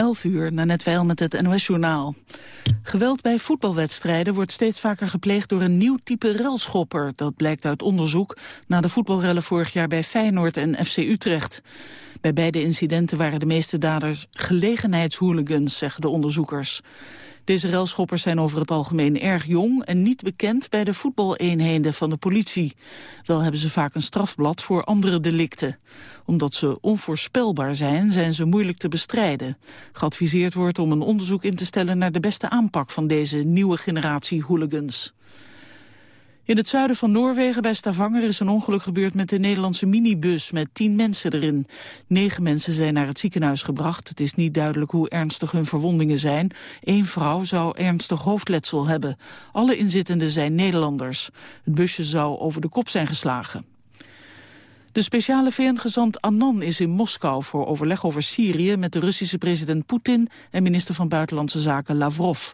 11 uur, net wel met het NOS-journaal. Geweld bij voetbalwedstrijden wordt steeds vaker gepleegd door een nieuw type relschopper. Dat blijkt uit onderzoek na de voetbalrellen vorig jaar bij Feyenoord en FC Utrecht. Bij beide incidenten waren de meeste daders gelegenheidshooligans, zeggen de onderzoekers. Deze relschoppers zijn over het algemeen erg jong en niet bekend bij de voetbaleenheden van de politie. Wel hebben ze vaak een strafblad voor andere delicten. Omdat ze onvoorspelbaar zijn, zijn ze moeilijk te bestrijden. Geadviseerd wordt om een onderzoek in te stellen naar de beste aanpak van deze nieuwe generatie hooligans. In het zuiden van Noorwegen bij Stavanger is een ongeluk gebeurd met de Nederlandse minibus met tien mensen erin. Negen mensen zijn naar het ziekenhuis gebracht. Het is niet duidelijk hoe ernstig hun verwondingen zijn. Eén vrouw zou ernstig hoofdletsel hebben. Alle inzittenden zijn Nederlanders. Het busje zou over de kop zijn geslagen. De speciale VN-gezant Annan is in Moskou voor overleg over Syrië met de Russische president Poetin en minister van Buitenlandse Zaken Lavrov.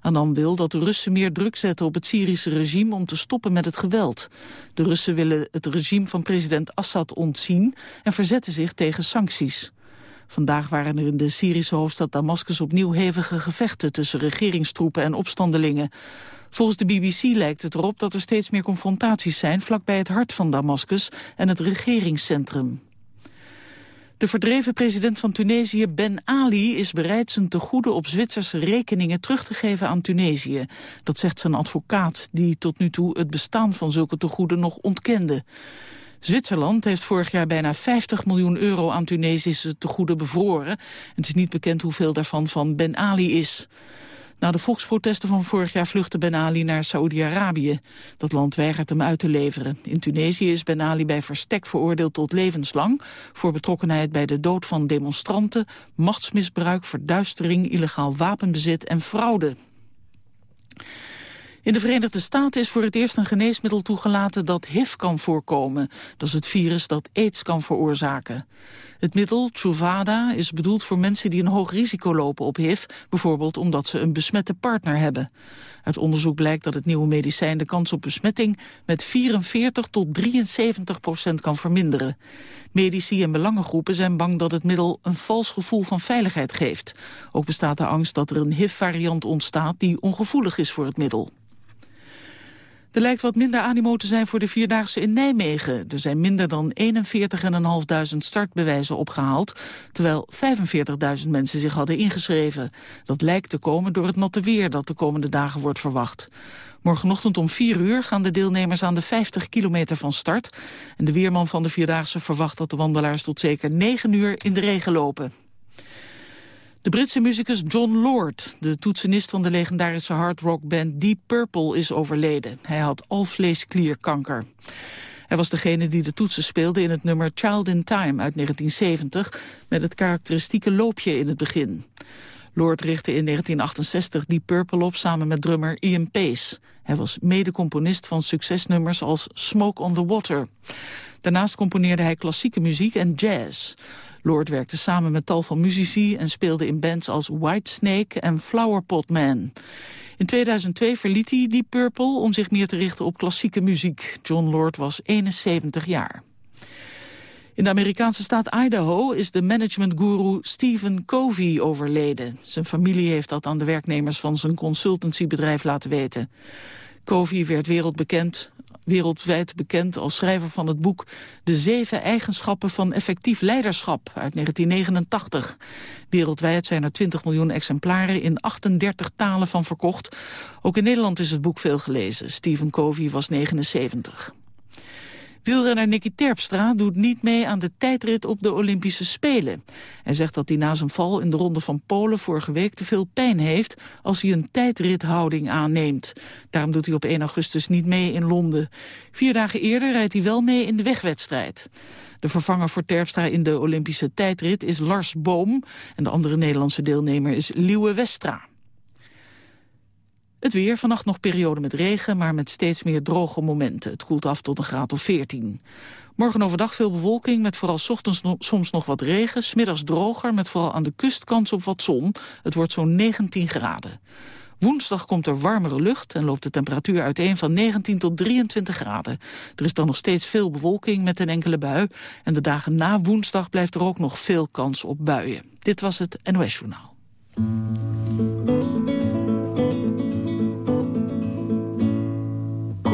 Annan wil dat de Russen meer druk zetten op het Syrische regime om te stoppen met het geweld. De Russen willen het regime van president Assad ontzien en verzetten zich tegen sancties. Vandaag waren er in de Syrische hoofdstad Damascus opnieuw hevige gevechten tussen regeringstroepen en opstandelingen. Volgens de BBC lijkt het erop dat er steeds meer confrontaties zijn vlakbij het hart van Damascus en het regeringscentrum. De verdreven president van Tunesië, Ben Ali, is bereid zijn tegoeden op Zwitserse rekeningen terug te geven aan Tunesië. Dat zegt zijn advocaat, die tot nu toe het bestaan van zulke tegoeden nog ontkende. Zwitserland heeft vorig jaar bijna 50 miljoen euro aan Tunesische tegoeden bevroren. Het is niet bekend hoeveel daarvan van Ben Ali is. Na de volksprotesten van vorig jaar vluchtte Ben Ali naar Saoedi-Arabië. Dat land weigert hem uit te leveren. In Tunesië is Ben Ali bij verstek veroordeeld tot levenslang... voor betrokkenheid bij de dood van demonstranten... machtsmisbruik, verduistering, illegaal wapenbezit en fraude. In de Verenigde Staten is voor het eerst een geneesmiddel toegelaten dat HIV kan voorkomen. Dat is het virus dat aids kan veroorzaken. Het middel, Truvada, is bedoeld voor mensen die een hoog risico lopen op HIV, bijvoorbeeld omdat ze een besmette partner hebben. Uit onderzoek blijkt dat het nieuwe medicijn de kans op besmetting met 44 tot 73 procent kan verminderen. Medici en belangengroepen zijn bang dat het middel een vals gevoel van veiligheid geeft. Ook bestaat de angst dat er een HIV-variant ontstaat die ongevoelig is voor het middel. Er lijkt wat minder animo te zijn voor de Vierdaagse in Nijmegen. Er zijn minder dan 41.500 startbewijzen opgehaald... terwijl 45.000 mensen zich hadden ingeschreven. Dat lijkt te komen door het natte weer dat de komende dagen wordt verwacht. Morgenochtend om 4 uur gaan de deelnemers aan de 50 kilometer van start. En de weerman van de Vierdaagse verwacht dat de wandelaars tot zeker 9 uur in de regen lopen. De Britse muzikus John Lord, de toetsenist van de legendarische hardrockband Deep Purple, is overleden. Hij had alvleesklierkanker. Hij was degene die de toetsen speelde in het nummer Child in Time uit 1970... met het karakteristieke loopje in het begin. Lord richtte in 1968 Deep Purple op samen met drummer Ian Pace. Hij was mede-componist van succesnummers als Smoke on the Water. Daarnaast componeerde hij klassieke muziek en jazz. Lord werkte samen met tal van muzici en speelde in bands als Whitesnake en Flowerpot Man. In 2002 verliet hij Deep Purple om zich meer te richten op klassieke muziek. John Lord was 71 jaar. In de Amerikaanse staat Idaho is de managementguru Stephen Covey overleden. Zijn familie heeft dat aan de werknemers van zijn consultancybedrijf laten weten. Covey werd wereldbekend wereldwijd bekend als schrijver van het boek De Zeven Eigenschappen van Effectief Leiderschap uit 1989. Wereldwijd zijn er 20 miljoen exemplaren in 38 talen van verkocht. Ook in Nederland is het boek veel gelezen. Stephen Covey was 79. Wielrenner Nicky Terpstra doet niet mee aan de tijdrit op de Olympische Spelen. Hij zegt dat hij na zijn val in de ronde van Polen vorige week te veel pijn heeft als hij een tijdrithouding aanneemt. Daarom doet hij op 1 augustus niet mee in Londen. Vier dagen eerder rijdt hij wel mee in de wegwedstrijd. De vervanger voor Terpstra in de Olympische tijdrit is Lars Boom en de andere Nederlandse deelnemer is Liewe Westra. Het weer, vannacht nog periode met regen, maar met steeds meer droge momenten. Het koelt af tot een graad of 14. Morgen overdag veel bewolking, met vooral ochtends soms nog wat regen. Smiddags droger, met vooral aan de kust kans op wat zon. Het wordt zo'n 19 graden. Woensdag komt er warmere lucht en loopt de temperatuur uiteen van 19 tot 23 graden. Er is dan nog steeds veel bewolking met een enkele bui. En de dagen na woensdag blijft er ook nog veel kans op buien. Dit was het NOS Journaal.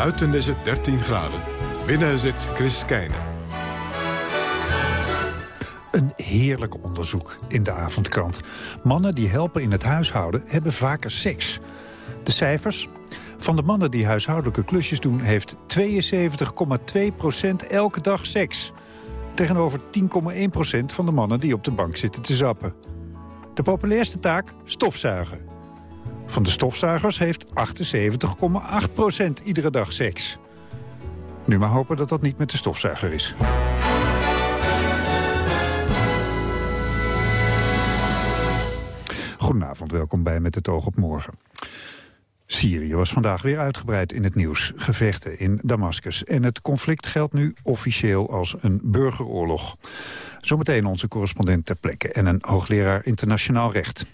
Buiten is het 13 graden. Binnen zit Chris Keijnen. Een heerlijk onderzoek in de avondkrant. Mannen die helpen in het huishouden hebben vaker seks. De cijfers? Van de mannen die huishoudelijke klusjes doen... heeft 72,2% elke dag seks. Tegenover 10,1% van de mannen die op de bank zitten te zappen. De populairste taak? Stofzuigen. Van de stofzuigers heeft 78,8% iedere dag seks. Nu maar hopen dat dat niet met de stofzuiger is. Goedenavond, welkom bij Met het oog op morgen. Syrië was vandaag weer uitgebreid in het nieuws. Gevechten in Damascus. En het conflict geldt nu officieel als een burgeroorlog. Zometeen onze correspondent ter plekke en een hoogleraar internationaal recht.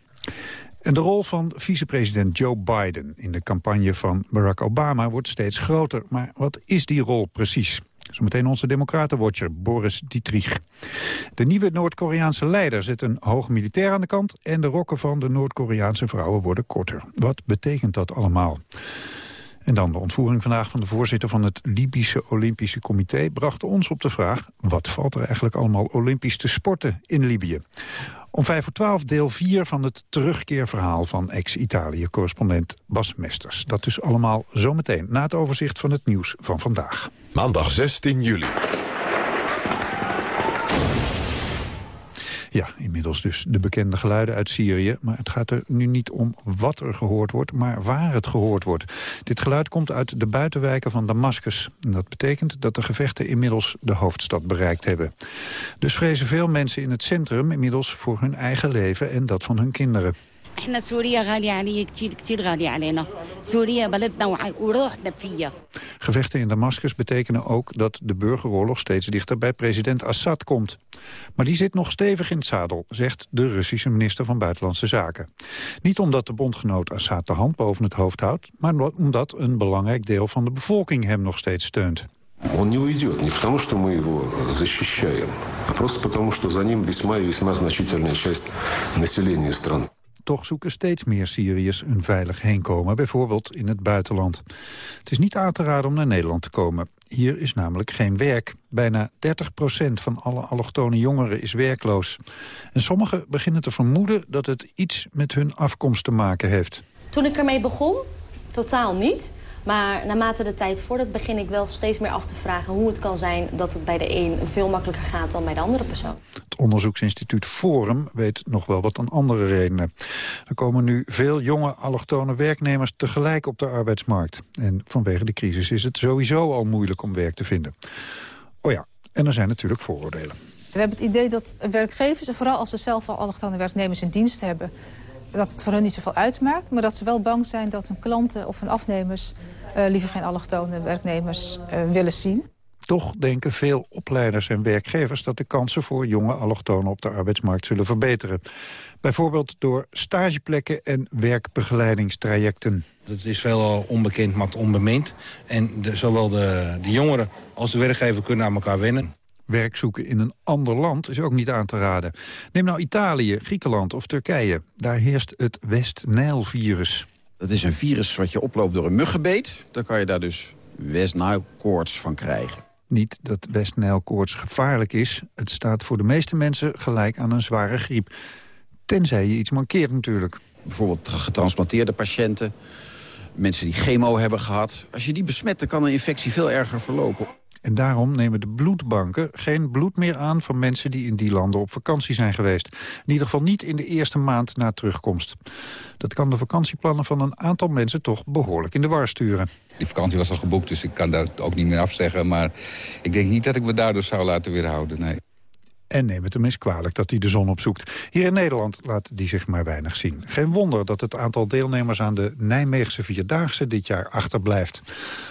En de rol van vicepresident Joe Biden in de campagne van Barack Obama wordt steeds groter. Maar wat is die rol precies? Zometeen onze democratenwatcher Boris Dietrich. De nieuwe Noord-Koreaanse leider zet een hoog militair aan de kant... en de rokken van de Noord-Koreaanse vrouwen worden korter. Wat betekent dat allemaal? En dan de ontvoering vandaag van de voorzitter van het Libische Olympische Comité... bracht ons op de vraag, wat valt er eigenlijk allemaal olympisch te sporten in Libië? Om vijf voor twaalf deel 4 van het terugkeerverhaal van ex-Italië-correspondent Bas Mesters. Dat dus allemaal zometeen na het overzicht van het nieuws van vandaag. Maandag 16 juli. Ja, inmiddels dus de bekende geluiden uit Syrië. Maar het gaat er nu niet om wat er gehoord wordt, maar waar het gehoord wordt. Dit geluid komt uit de buitenwijken van Damascus. En dat betekent dat de gevechten inmiddels de hoofdstad bereikt hebben. Dus vrezen veel mensen in het centrum inmiddels voor hun eigen leven en dat van hun kinderen. احنا سوريا غالية علي كتير كتير غالية علينا. سوريا بلدنا وروحنا فيها. Gevechten in Damascus betekenen ook dat de burgeroorlog steeds dichter bij president Assad komt. Maar die zit nog stevig in het zadel, zegt de Russische minister van Buitenlandse Zaken. Niet omdat de bondgenoot Assad de hand boven het hoofd houdt, maar omdat een belangrijk deel van de bevolking hem nog steeds steunt. Он не уйдет не потому, что мы его защищаем, а просто потому, что за ним весьма и весьма значительная часть населения страны. Toch zoeken steeds meer Syriërs een veilig heenkomen, bijvoorbeeld in het buitenland. Het is niet aan te raden om naar Nederland te komen. Hier is namelijk geen werk. Bijna 30% van alle allochtone jongeren is werkloos. En sommigen beginnen te vermoeden dat het iets met hun afkomst te maken heeft. Toen ik ermee begon, totaal niet. Maar naarmate de tijd vordert begin ik wel steeds meer af te vragen... hoe het kan zijn dat het bij de een veel makkelijker gaat dan bij de andere persoon. Het onderzoeksinstituut Forum weet nog wel wat aan andere redenen. Er komen nu veel jonge allochtone werknemers tegelijk op de arbeidsmarkt. En vanwege de crisis is het sowieso al moeilijk om werk te vinden. Oh ja, en er zijn natuurlijk vooroordelen. We hebben het idee dat werkgevers, en vooral als ze zelf al allochtone werknemers in dienst hebben dat het voor hen niet zoveel uitmaakt... maar dat ze wel bang zijn dat hun klanten of hun afnemers... Uh, liever geen allochtone werknemers uh, willen zien. Toch denken veel opleiders en werkgevers dat de kansen voor jonge allochtonen op de arbeidsmarkt zullen verbeteren. Bijvoorbeeld door stageplekken en werkbegeleidingstrajecten. Het is veel onbekend, maakt onbemind. En de, zowel de, de jongeren als de werkgever kunnen aan elkaar wennen. Werk zoeken in een ander land is ook niet aan te raden. Neem nou Italië, Griekenland of Turkije. Daar heerst het West-Nijl-virus. Dat is een virus wat je oploopt door een muggenbeet. Dan kan je daar dus West-Nijl-koorts van krijgen. Niet dat West-Nijl-koorts gevaarlijk is. Het staat voor de meeste mensen gelijk aan een zware griep. Tenzij je iets mankeert natuurlijk. Bijvoorbeeld getransplanteerde patiënten, mensen die chemo hebben gehad. Als je die besmet, dan kan een infectie veel erger verlopen. En daarom nemen de bloedbanken geen bloed meer aan van mensen die in die landen op vakantie zijn geweest. In ieder geval niet in de eerste maand na terugkomst. Dat kan de vakantieplannen van een aantal mensen toch behoorlijk in de war sturen. Die vakantie was al geboekt, dus ik kan daar ook niet meer afzeggen. Maar ik denk niet dat ik me daardoor zou laten weerhouden, nee. En neem het hem eens kwalijk dat hij de zon opzoekt. Hier in Nederland laat die zich maar weinig zien. Geen wonder dat het aantal deelnemers aan de Nijmeegse Vierdaagse dit jaar achterblijft.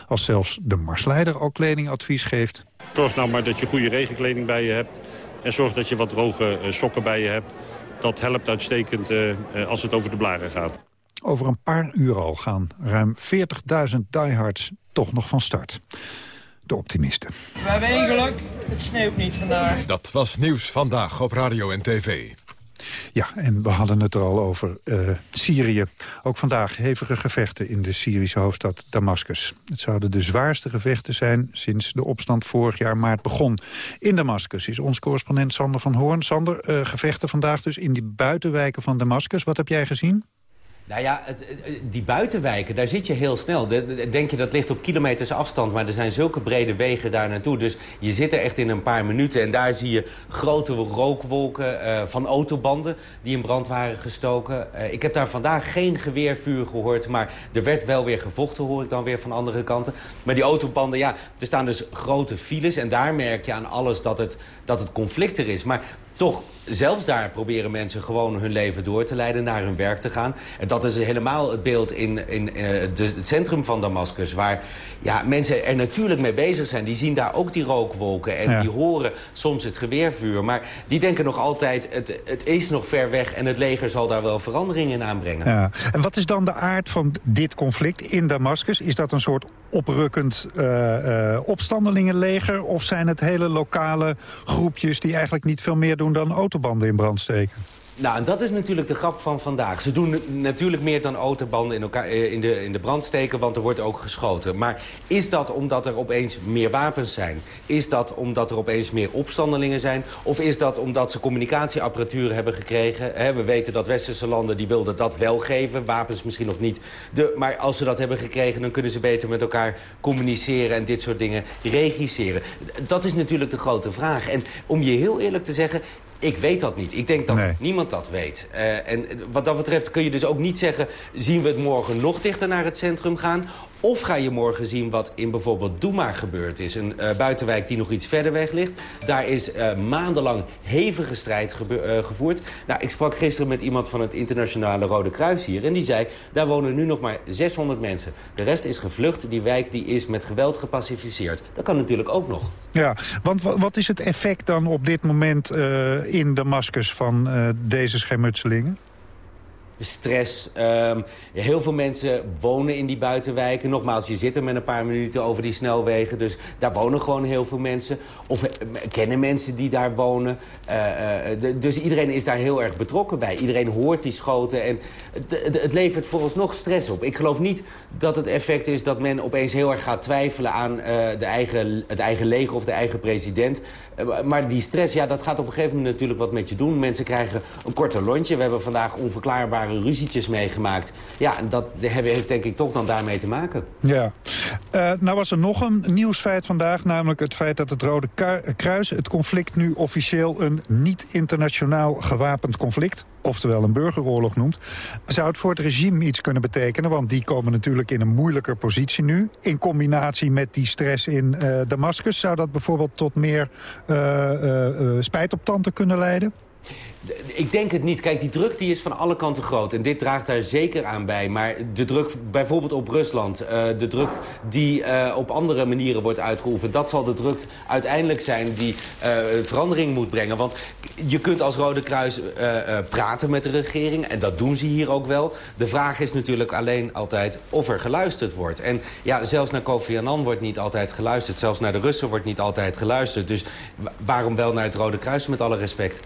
Als zelfs de marsleider al kledingadvies geeft. Zorg nou maar dat je goede regenkleding bij je hebt. En zorg dat je wat droge eh, sokken bij je hebt. Dat helpt uitstekend uh, als het over de blaren gaat. Over een paar uur al gaan ruim 40.000 diehards toch nog van start. De optimisten. We hebben één geluk, het sneeuwt niet vandaag. Dat was Nieuws Vandaag op Radio en TV. Ja, en we hadden het er al over uh, Syrië. Ook vandaag hevige gevechten in de Syrische hoofdstad Damascus. Het zouden de zwaarste gevechten zijn sinds de opstand vorig jaar maart begon. In Damascus is ons correspondent Sander van Hoorn. Sander, uh, gevechten vandaag dus in die buitenwijken van Damascus. Wat heb jij gezien? Nou ja, die buitenwijken, daar zit je heel snel. denk je dat ligt op kilometers afstand, maar er zijn zulke brede wegen daar naartoe. Dus je zit er echt in een paar minuten en daar zie je grote rookwolken uh, van autobanden die in brand waren gestoken. Uh, ik heb daar vandaag geen geweervuur gehoord, maar er werd wel weer gevochten, hoor ik dan weer van andere kanten. Maar die autobanden, ja, er staan dus grote files en daar merk je aan alles dat het, dat het conflict er is. Maar toch, zelfs daar proberen mensen gewoon hun leven door te leiden, naar hun werk te gaan. En dat is helemaal het beeld in, in uh, de, het centrum van Damascus, waar ja, mensen er natuurlijk mee bezig zijn. Die zien daar ook die rookwolken en die horen soms het geweervuur. Maar die denken nog altijd, het, het is nog ver weg en het leger zal daar wel veranderingen in aanbrengen. Ja. En wat is dan de aard van dit conflict in Damascus? Is dat een soort oprukkend uh, uh, opstandelingenleger? Of zijn het hele lokale groepjes die eigenlijk niet veel meer doen dan autobanden in brand steken? Nou, en dat is natuurlijk de grap van vandaag. Ze doen natuurlijk meer dan autobanden in, elkaar, eh, in, de, in de brand steken, want er wordt ook geschoten. Maar is dat omdat er opeens meer wapens zijn? Is dat omdat er opeens meer opstandelingen zijn? Of is dat omdat ze communicatieapparatuur hebben gekregen? we weten dat westerse landen die wilden dat wel geven, wapens misschien nog niet. De, maar als ze dat hebben gekregen, dan kunnen ze beter met elkaar communiceren... en dit soort dingen regisseren. Dat is natuurlijk de grote vraag. En om je heel eerlijk te zeggen, ik weet dat niet. Ik denk dat niemand dat weet. Uh, en wat dat betreft kun je dus ook niet zeggen... zien we het morgen nog dichter naar het centrum gaan... Of ga je morgen zien wat in bijvoorbeeld Doema gebeurd is. Een uh, buitenwijk die nog iets verder weg ligt. Daar is uh, maandenlang hevige strijd uh, gevoerd. Nou, ik sprak gisteren met iemand van het internationale Rode Kruis hier. En die zei, daar wonen nu nog maar 600 mensen. De rest is gevlucht. Die wijk die is met geweld gepacificeerd. Dat kan natuurlijk ook nog. Ja, want wat is het effect dan op dit moment in Damascus van deze schermutselingen? Stress. Um, heel veel mensen wonen in die buitenwijken. Nogmaals, je zit er met een paar minuten over die snelwegen. Dus daar wonen gewoon heel veel mensen. Of uh, kennen mensen die daar wonen. Uh, de, dus iedereen is daar heel erg betrokken bij. Iedereen hoort die schoten. En het, het levert vooralsnog stress op. Ik geloof niet dat het effect is dat men opeens heel erg gaat twijfelen... aan de eigen, het eigen leger of de eigen president. maar die stress, ja, dat gaat op een gegeven moment natuurlijk wat met je doen. Mensen krijgen een korte lontje. We hebben vandaag onverklaarbaar ruzietjes meegemaakt. Ja, en dat heeft denk ik toch dan daarmee te maken. Ja. Uh, nou was er nog een nieuwsfeit vandaag, namelijk het feit dat het Rode Kruis het conflict nu officieel een niet-internationaal gewapend conflict oftewel een burgeroorlog noemt... zou het voor het regime iets kunnen betekenen? Want die komen natuurlijk in een moeilijker positie nu. In combinatie met die stress in uh, Damascus... zou dat bijvoorbeeld tot meer uh, spijt op tanden kunnen leiden? Ik denk het niet. Kijk, die druk die is van alle kanten groot. En dit draagt daar zeker aan bij. Maar de druk bijvoorbeeld op Rusland... Uh, de druk die uh, op andere manieren wordt uitgeoefend... dat zal de druk uiteindelijk zijn die uh, verandering moet brengen. Want je kunt als Rode Kruis praten met de regering. En dat doen ze hier ook wel. De vraag is natuurlijk alleen altijd of er geluisterd wordt. En ja, zelfs naar Kofi Annan wordt niet altijd geluisterd. Zelfs naar de Russen wordt niet altijd geluisterd. Dus waarom wel naar het Rode Kruis met alle respect?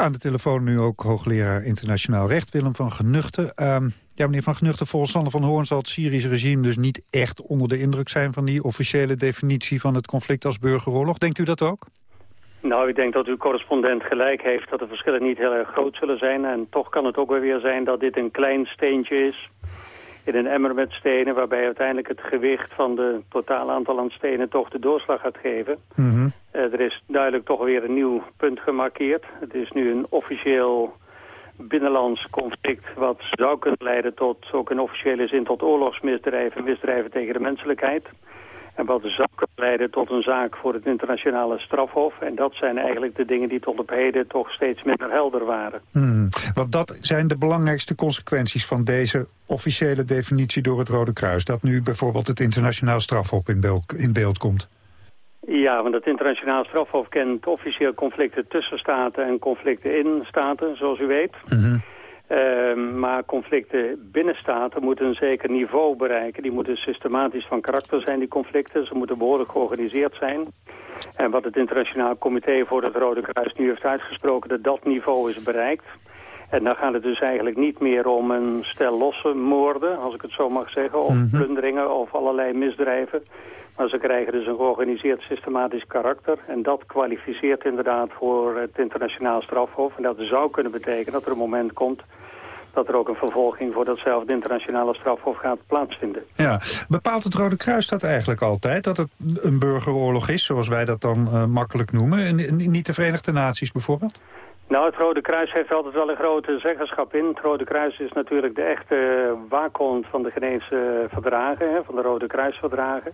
Aan de telefoon nu ook hoogleraar internationaal recht Willem van Genuchten. Uh, ja, meneer van Genuchten, volgens Sander van Hoorn zal het Syrische regime dus niet echt onder de indruk zijn van die officiële definitie van het conflict als burgeroorlog. Denkt u dat ook? Nou, ik denk dat uw correspondent gelijk heeft dat de verschillen niet heel erg groot zullen zijn. En toch kan het ook wel weer zijn dat dit een klein steentje is in een emmer met stenen... waarbij uiteindelijk het gewicht van de totale aantal aan stenen toch de doorslag gaat geven. Mm er is duidelijk toch weer een nieuw punt gemarkeerd. Het is nu een officieel binnenlands conflict... wat zou kunnen leiden tot, ook in officiële zin, tot oorlogsmisdrijven... misdrijven tegen de menselijkheid. En wat zou kunnen leiden tot een zaak voor het internationale strafhof. En dat zijn eigenlijk de dingen die tot op heden toch steeds minder helder waren. Hmm, want dat zijn de belangrijkste consequenties van deze officiële definitie door het Rode Kruis. Dat nu bijvoorbeeld het internationaal strafhof in beeld, in beeld komt. Ja, want het internationaal strafhof kent officieel conflicten tussen staten en conflicten in staten, zoals u weet. Mm Ehm, maar conflicten binnen staten moeten een zeker niveau bereiken. Die moeten systematisch van karakter zijn, die conflicten. Ze moeten behoorlijk georganiseerd zijn. En wat het Internationaal Comité voor het Rode Kruis nu heeft uitgesproken... dat dat niveau is bereikt. En dan gaat het dus eigenlijk niet meer om een stel losse moorden, als ik het zo mag zeggen... of mhm. plunderingen of allerlei misdrijven. Maar ze krijgen dus een georganiseerd systematisch karakter. En dat kwalificeert inderdaad voor het internationaal strafhof. En dat zou kunnen betekenen dat er een moment komt dat er ook een vervolging voor datzelfde internationale strafhof gaat plaatsvinden. Ja, bepaalt het Rode Kruis dat eigenlijk altijd? Dat het een burgeroorlog is, zoals wij dat dan uh, makkelijk noemen? En niet de Verenigde Naties bijvoorbeeld? Nou, het Rode Kruis heeft altijd wel een grote zeggenschap in. Het Rode Kruis is natuurlijk de echte waakhond van de Geneesche verdragen, hè, van de Rode Kruisverdragen.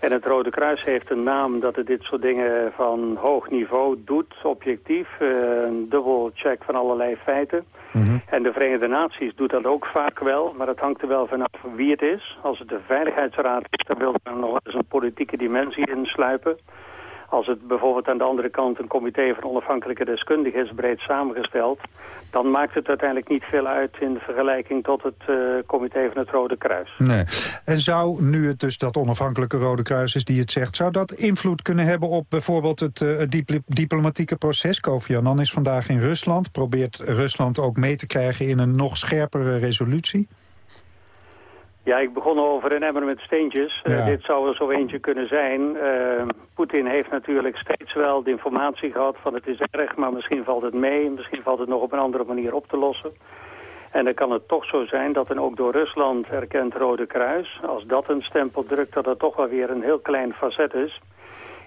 En het Rode Kruis heeft een naam dat het dit soort dingen van hoog niveau doet, objectief, eh, een dubbel check van allerlei feiten. Mhm. En de Verenigde Naties doet dat ook vaak wel, maar het hangt er wel vanaf wie het is. Als het de Veiligheidsraad is, dan wil er nog eens een politieke dimensie insluipen. Als het bijvoorbeeld aan de andere kant een comité van onafhankelijke deskundigen is breed samengesteld, dan maakt het uiteindelijk niet veel uit in vergelijking tot het uh, comité van het Rode Kruis. Nee. En zou, nu het dus dat onafhankelijke Rode Kruis is die het zegt, zou dat invloed kunnen hebben op bijvoorbeeld het, uh, diplomatieke proces? Kofi Annan is vandaag in Rusland. Probeert Rusland ook mee te krijgen in een nog scherpere resolutie? Ja, ik begon over een emmer met steentjes. Eh, dit zou er zo eentje kunnen zijn. Uh, Poetin heeft natuurlijk steeds wel de informatie gehad van het is erg, maar misschien valt het mee. Misschien valt het nog op een andere manier op te lossen. En dan kan het toch zo zijn dat een ook door Rusland erkend Rode Kruis, als dat een stempel drukt, dat het toch wel weer een heel klein facet is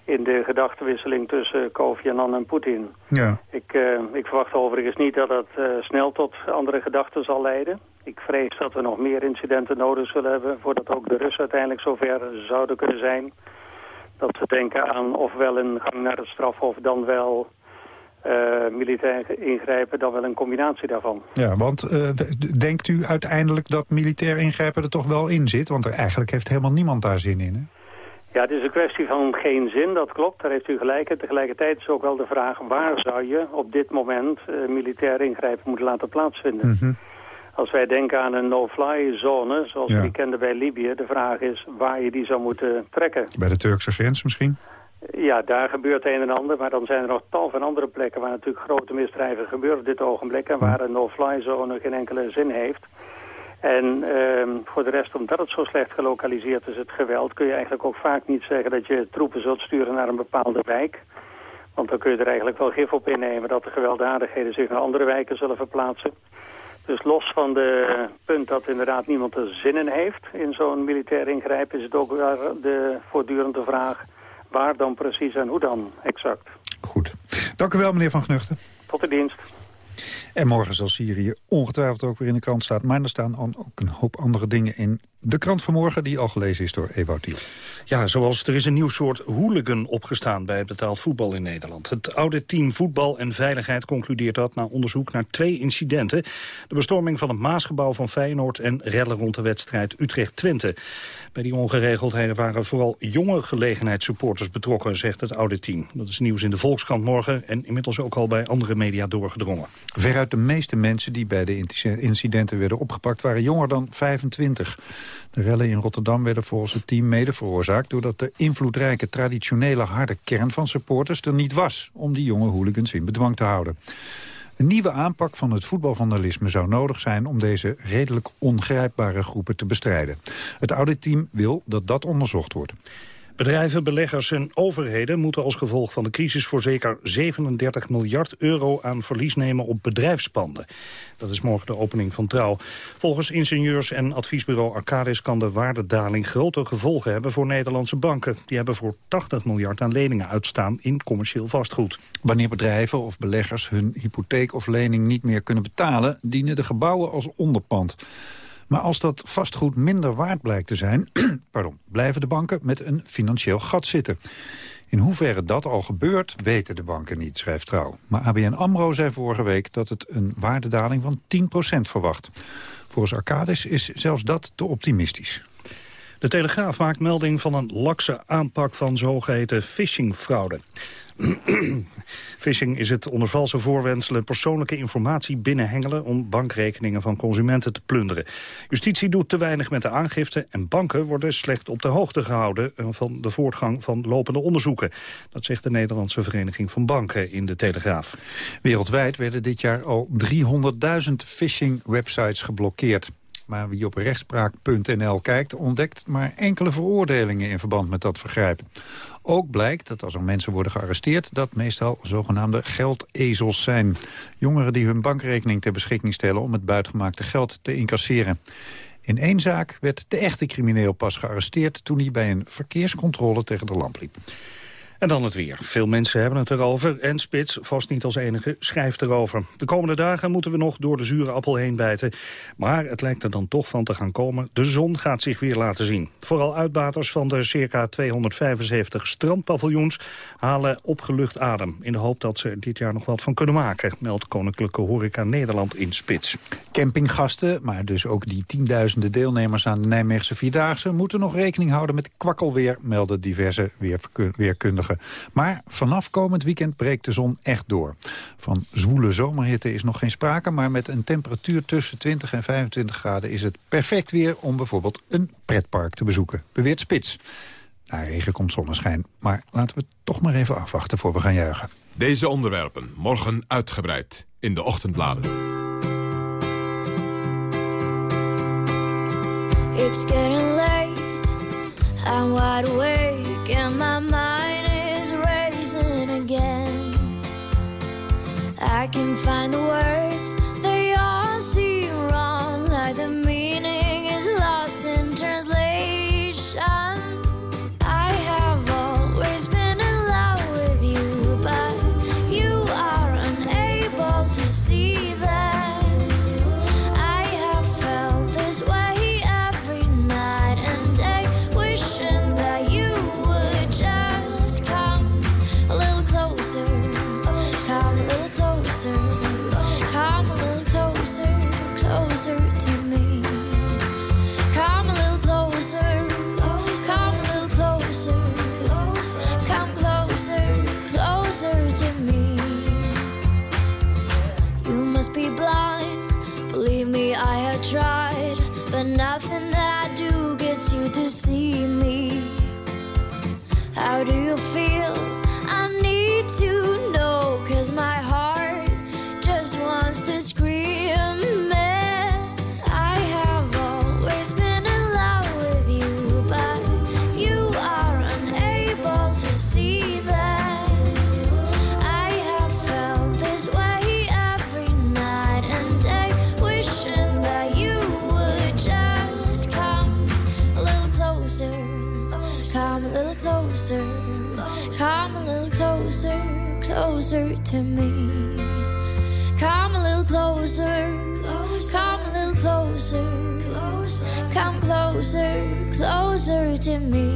in de gedachtenwisseling tussen Kofi Annan en Poetin. Ja. Ik, uh, ik verwacht overigens niet dat het snel tot andere gedachten zal leiden. Ik vrees dat we nog meer incidenten nodig zullen hebben... voordat ook de Russen uiteindelijk zover zouden kunnen zijn... dat ze denken aan ofwel een gang naar het strafhof... dan wel uh, militair ingrijpen, dan wel een combinatie daarvan. Ja, want uh, denkt u uiteindelijk dat militair ingrijpen er toch wel in zit? Want er eigenlijk heeft helemaal niemand daar zin in, hè? Ja, het is een kwestie van geen zin, dat klopt, daar heeft u gelijk. En tegelijkertijd is ook wel de vraag... waar zou je op dit moment uh, militair ingrijpen moeten laten plaatsvinden? Mm als wij denken aan een no-fly zone, zoals we die kenden bij Libië... de vraag is waar je die zou moeten trekken. Bij de Turkse grens misschien? Ja, daar gebeurt een en ander. Maar dan zijn er nog tal van andere plekken... waar natuurlijk grote misdrijven gebeuren op dit ogenblik... en waar een no-fly zone geen enkele zin heeft. En ehm, voor de rest, omdat het zo slecht gelokaliseerd is, het geweld... kun je eigenlijk ook vaak niet zeggen dat je troepen zult sturen naar een bepaalde wijk... Want dan kun je er eigenlijk wel gif op innemen dat de gewelddadigheden zich naar andere wijken zullen verplaatsen. Dus los van de punt dat inderdaad niemand er zin in heeft in zo'n militair ingrijpen... is het ook de voortdurende vraag waar dan precies en hoe dan exact. Goed. Dank u wel, meneer Van Gnuchten. Tot de dienst. En morgen zal Syrië ongetwijfeld ook weer in de krant staan. Maar er staan ook een hoop andere dingen in de krant van morgen... die al gelezen is door Ewout. Ja, zoals er is een nieuw soort hooligan opgestaan bij betaald voetbal in Nederland. Het oude team Voetbal en Veiligheid concludeert dat na onderzoek naar twee incidenten. De bestorming van het Maasgebouw van Feyenoord en rellen rond de wedstrijd Utrecht-Twente. Bij die ongeregeldheden waren vooral jonge gelegenheidssupporters betrokken, zegt het oude team. Dat is nieuws in de Volkskrant morgen en inmiddels ook al bij andere media doorgedrongen. Veruit de meeste mensen die bij de incidenten werden opgepakt waren jonger dan 25. De rellen in Rotterdam werden volgens het team mede veroorzaakt... doordat de invloedrijke traditionele harde kern van supporters er niet was... om die jonge hooligans in bedwang te houden. Een nieuwe aanpak van het voetbalvandalisme zou nodig zijn... om deze redelijk ongrijpbare groepen te bestrijden. Het auditteam wil dat dat onderzocht wordt. Bedrijven, beleggers en overheden moeten als gevolg van de crisis voor zeker 37 miljard euro aan verlies nemen op bedrijfspanden. Dat is morgen de opening van Trouw. Volgens ingenieurs- en adviesbureau Arcadis kan de waardedaling grote gevolgen hebben voor Nederlandse banken. Die hebben voor 80 miljard aan leningen uitstaan in commercieel vastgoed. Wanneer bedrijven of beleggers hun hypotheek of lening niet meer kunnen betalen, dienen de gebouwen als onderpand. Maar als dat vastgoed minder waard blijkt te zijn... pardon, blijven de banken met een financieel gat zitten. In hoeverre dat al gebeurt, weten de banken niet, schrijft Trouw. Maar ABN AMRO zei vorige week dat het een waardedaling van 10% verwacht. Volgens Arcadis is zelfs dat te optimistisch. De Telegraaf maakt melding van een lakse aanpak van zogeheten phishingfraude. Phishing is het onder valse voorwenselen persoonlijke informatie binnenhengelen om bankrekeningen van consumenten te plunderen. Justitie doet te weinig met de aangifte en banken worden slecht op de hoogte gehouden van de voortgang van lopende onderzoeken. Dat zegt de Nederlandse Vereniging van Banken in de Telegraaf. Wereldwijd werden dit jaar al 300.000 phishing-websites geblokkeerd. Maar wie op rechtspraak.nl kijkt ontdekt maar enkele veroordelingen in verband met dat vergrijp. Ook blijkt dat als er mensen worden gearresteerd... dat meestal zogenaamde geldezels zijn. Jongeren die hun bankrekening ter beschikking stellen... om het buitgemaakte geld te incasseren. In één zaak werd de echte crimineel pas gearresteerd... toen hij bij een verkeerscontrole tegen de lamp liep. En dan het weer. Veel mensen hebben het erover en Spits, vast niet als enige, schrijft erover. De komende dagen moeten we nog door de zure appel heen bijten. Maar het lijkt er dan toch van te gaan komen. De zon gaat zich weer laten zien. Vooral uitbaters van de circa 275 strandpaviljoens halen opgelucht adem. In de hoop dat ze dit jaar nog wat van kunnen maken, meldt Koninklijke Horeca Nederland in Spits. Campinggasten, maar dus ook die tienduizenden deelnemers aan de Nijmeegse Vierdaagse... moeten nog rekening houden met kwakkelweer, melden diverse weerkundigen. Maar vanaf komend weekend breekt de zon echt door. Van zwoele zomerhitte is nog geen sprake... maar met een temperatuur tussen 20 en 25 graden... is het perfect weer om bijvoorbeeld een pretpark te bezoeken. Beweert Spits. Na regen komt zonneschijn. Maar laten we toch maar even afwachten voor we gaan juichen. Deze onderwerpen morgen uitgebreid in de ochtendbladen. It's getting late. I'm wide awake and my mind I can find the words, to me. Come a little closer, come a little closer, come closer, closer to me.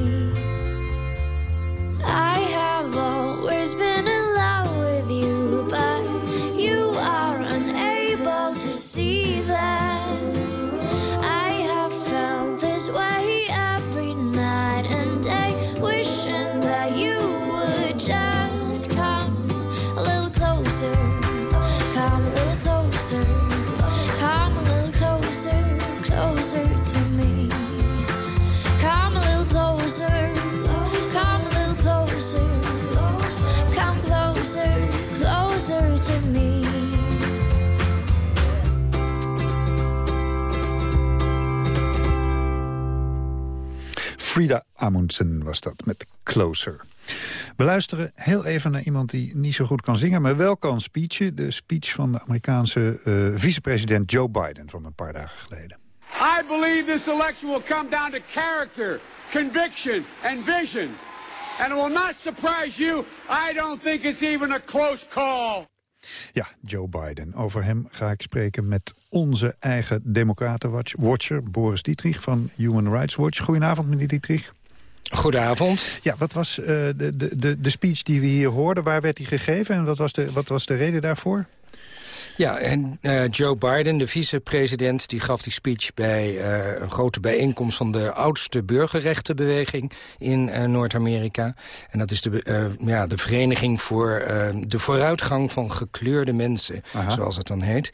Amundsen was dat met Closer. We luisteren heel even naar iemand die niet zo goed kan zingen... maar wel kan speechen. De speech van de Amerikaanse uh, vicepresident Joe Biden van een paar dagen geleden. I believe this election will come down to character, conviction and vision. And it will not surprise you, I don't think it's even a close call. Ja, Joe Biden. Over hem ga ik spreken met onze eigen democratenwatcher Boris Dietrich van Human Rights Watch. Goedenavond, meneer Dietrich. Goedenavond. Ja, wat was uh, de, de, de speech die we hier hoorden? Waar werd die gegeven en wat was de, wat was de reden daarvoor? Ja, en uh, Joe Biden, de vicepresident, die gaf die speech bij uh, een grote bijeenkomst van de oudste burgerrechtenbeweging in uh, Noord-Amerika. En dat is de, ja, de vereniging voor de vooruitgang van gekleurde mensen, Aha. zoals het dan heet.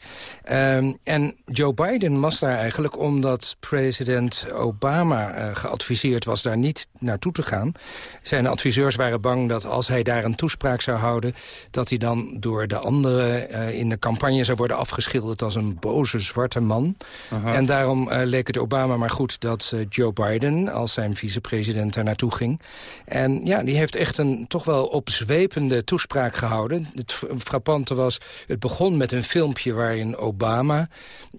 Um, en Joe Biden was daar eigenlijk omdat president Obama geadviseerd was daar niet naartoe te gaan. Zijn adviseurs waren bang dat als hij daar een toespraak zou houden, dat hij dan door de anderen in de campagne campagne zou worden afgeschilderd als een boze zwarte man. Aha. En daarom uh, leek het Obama maar goed dat uh, Joe Biden als zijn vicepresident daar naartoe ging. En ja, die heeft echt een toch wel opzwepende toespraak gehouden. Het frappante was, het begon met een filmpje waarin Obama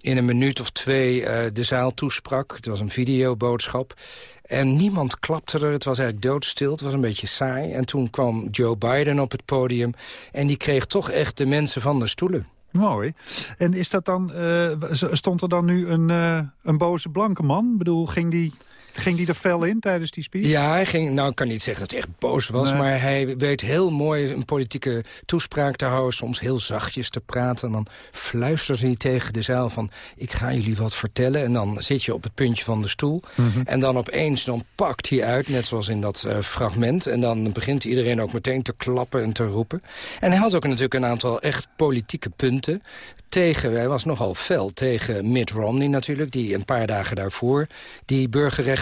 in een minuut of twee uh, de zaal toesprak. Het was een videoboodschap. En niemand klapte er, het was eigenlijk doodstil, het was een beetje saai. En toen kwam Joe Biden op het podium en die kreeg toch echt de mensen van de stoelen. Mooi. En is dat dan, uh, stond er dan nu een, uh, een boze blanke man? Ik bedoel, ging die Ging die er fel in tijdens die speech? Ja, hij ging, nou ik kan niet zeggen dat hij echt boos was... Nee. maar hij weet heel mooi een politieke toespraak te houden... soms heel zachtjes te praten. En dan fluistert hij tegen de zaal van... ik ga jullie wat vertellen. En dan zit je op het puntje van de stoel. Mm -hmm. En dan opeens dan pakt hij uit, net zoals in dat uh, fragment. En dan begint iedereen ook meteen te klappen en te roepen. En hij had ook natuurlijk een aantal echt politieke punten tegen, hij was nogal fel tegen Mitt Romney natuurlijk... die een paar dagen daarvoor die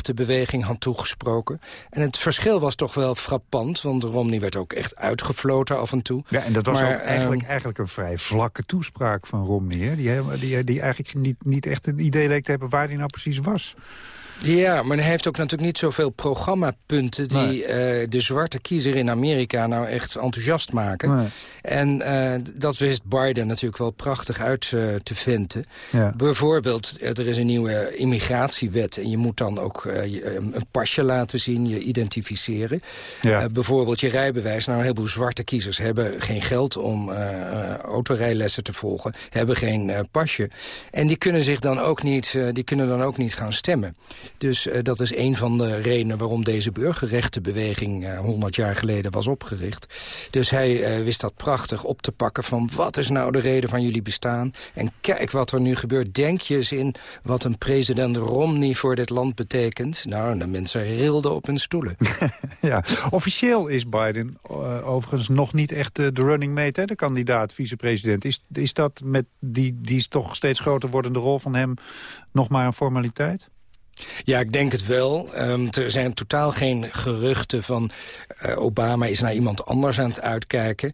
burgerrechtenbeweging had toegesproken. En het verschil was toch wel frappant... want Romney werd ook echt uitgefloten af en toe. Ja, en dat was maar, ook eigenlijk, uh, eigenlijk een vrij vlakke toespraak van Romney... Hè? Die, die, die eigenlijk niet, niet echt een idee leek te hebben waar hij nou precies was. Ja, maar hij heeft ook natuurlijk niet zoveel programmapunten... die nee. uh, de zwarte kiezer in Amerika nou echt enthousiast maken. Nee. En uh, dat wist Biden natuurlijk wel prachtig uit uh, te vinden. Ja. Bijvoorbeeld, er is een nieuwe immigratiewet... en je moet dan ook een pasje laten zien, je identificeren. Ja. bijvoorbeeld je rijbewijs. Nou, een heleboel zwarte kiezers hebben geen geld om autorijlessen te volgen. Hebben geen pasje. En die kunnen, zich dan ook niet, die kunnen dan ook niet gaan stemmen. Dus uh, dat is een van de redenen waarom deze burgerrechtenbeweging uh, 100 jaar geleden was opgericht. Dus hij uh, wist dat prachtig op te pakken van wat is nou de reden van jullie bestaan? En kijk wat er nu gebeurt. Denk je eens in wat een president Romney voor dit land betekent? Nou, de mensen rilden op hun stoelen. ja, officieel is Biden overigens nog niet echt de running mate, hè, de kandidaat vicepresident. Is, is dat met die, die toch steeds groter wordende rol van hem nog maar een formaliteit? Ja, ik denk het wel. Um, er zijn totaal geen geruchten van uh, Obama is naar iemand anders aan het uitkijken.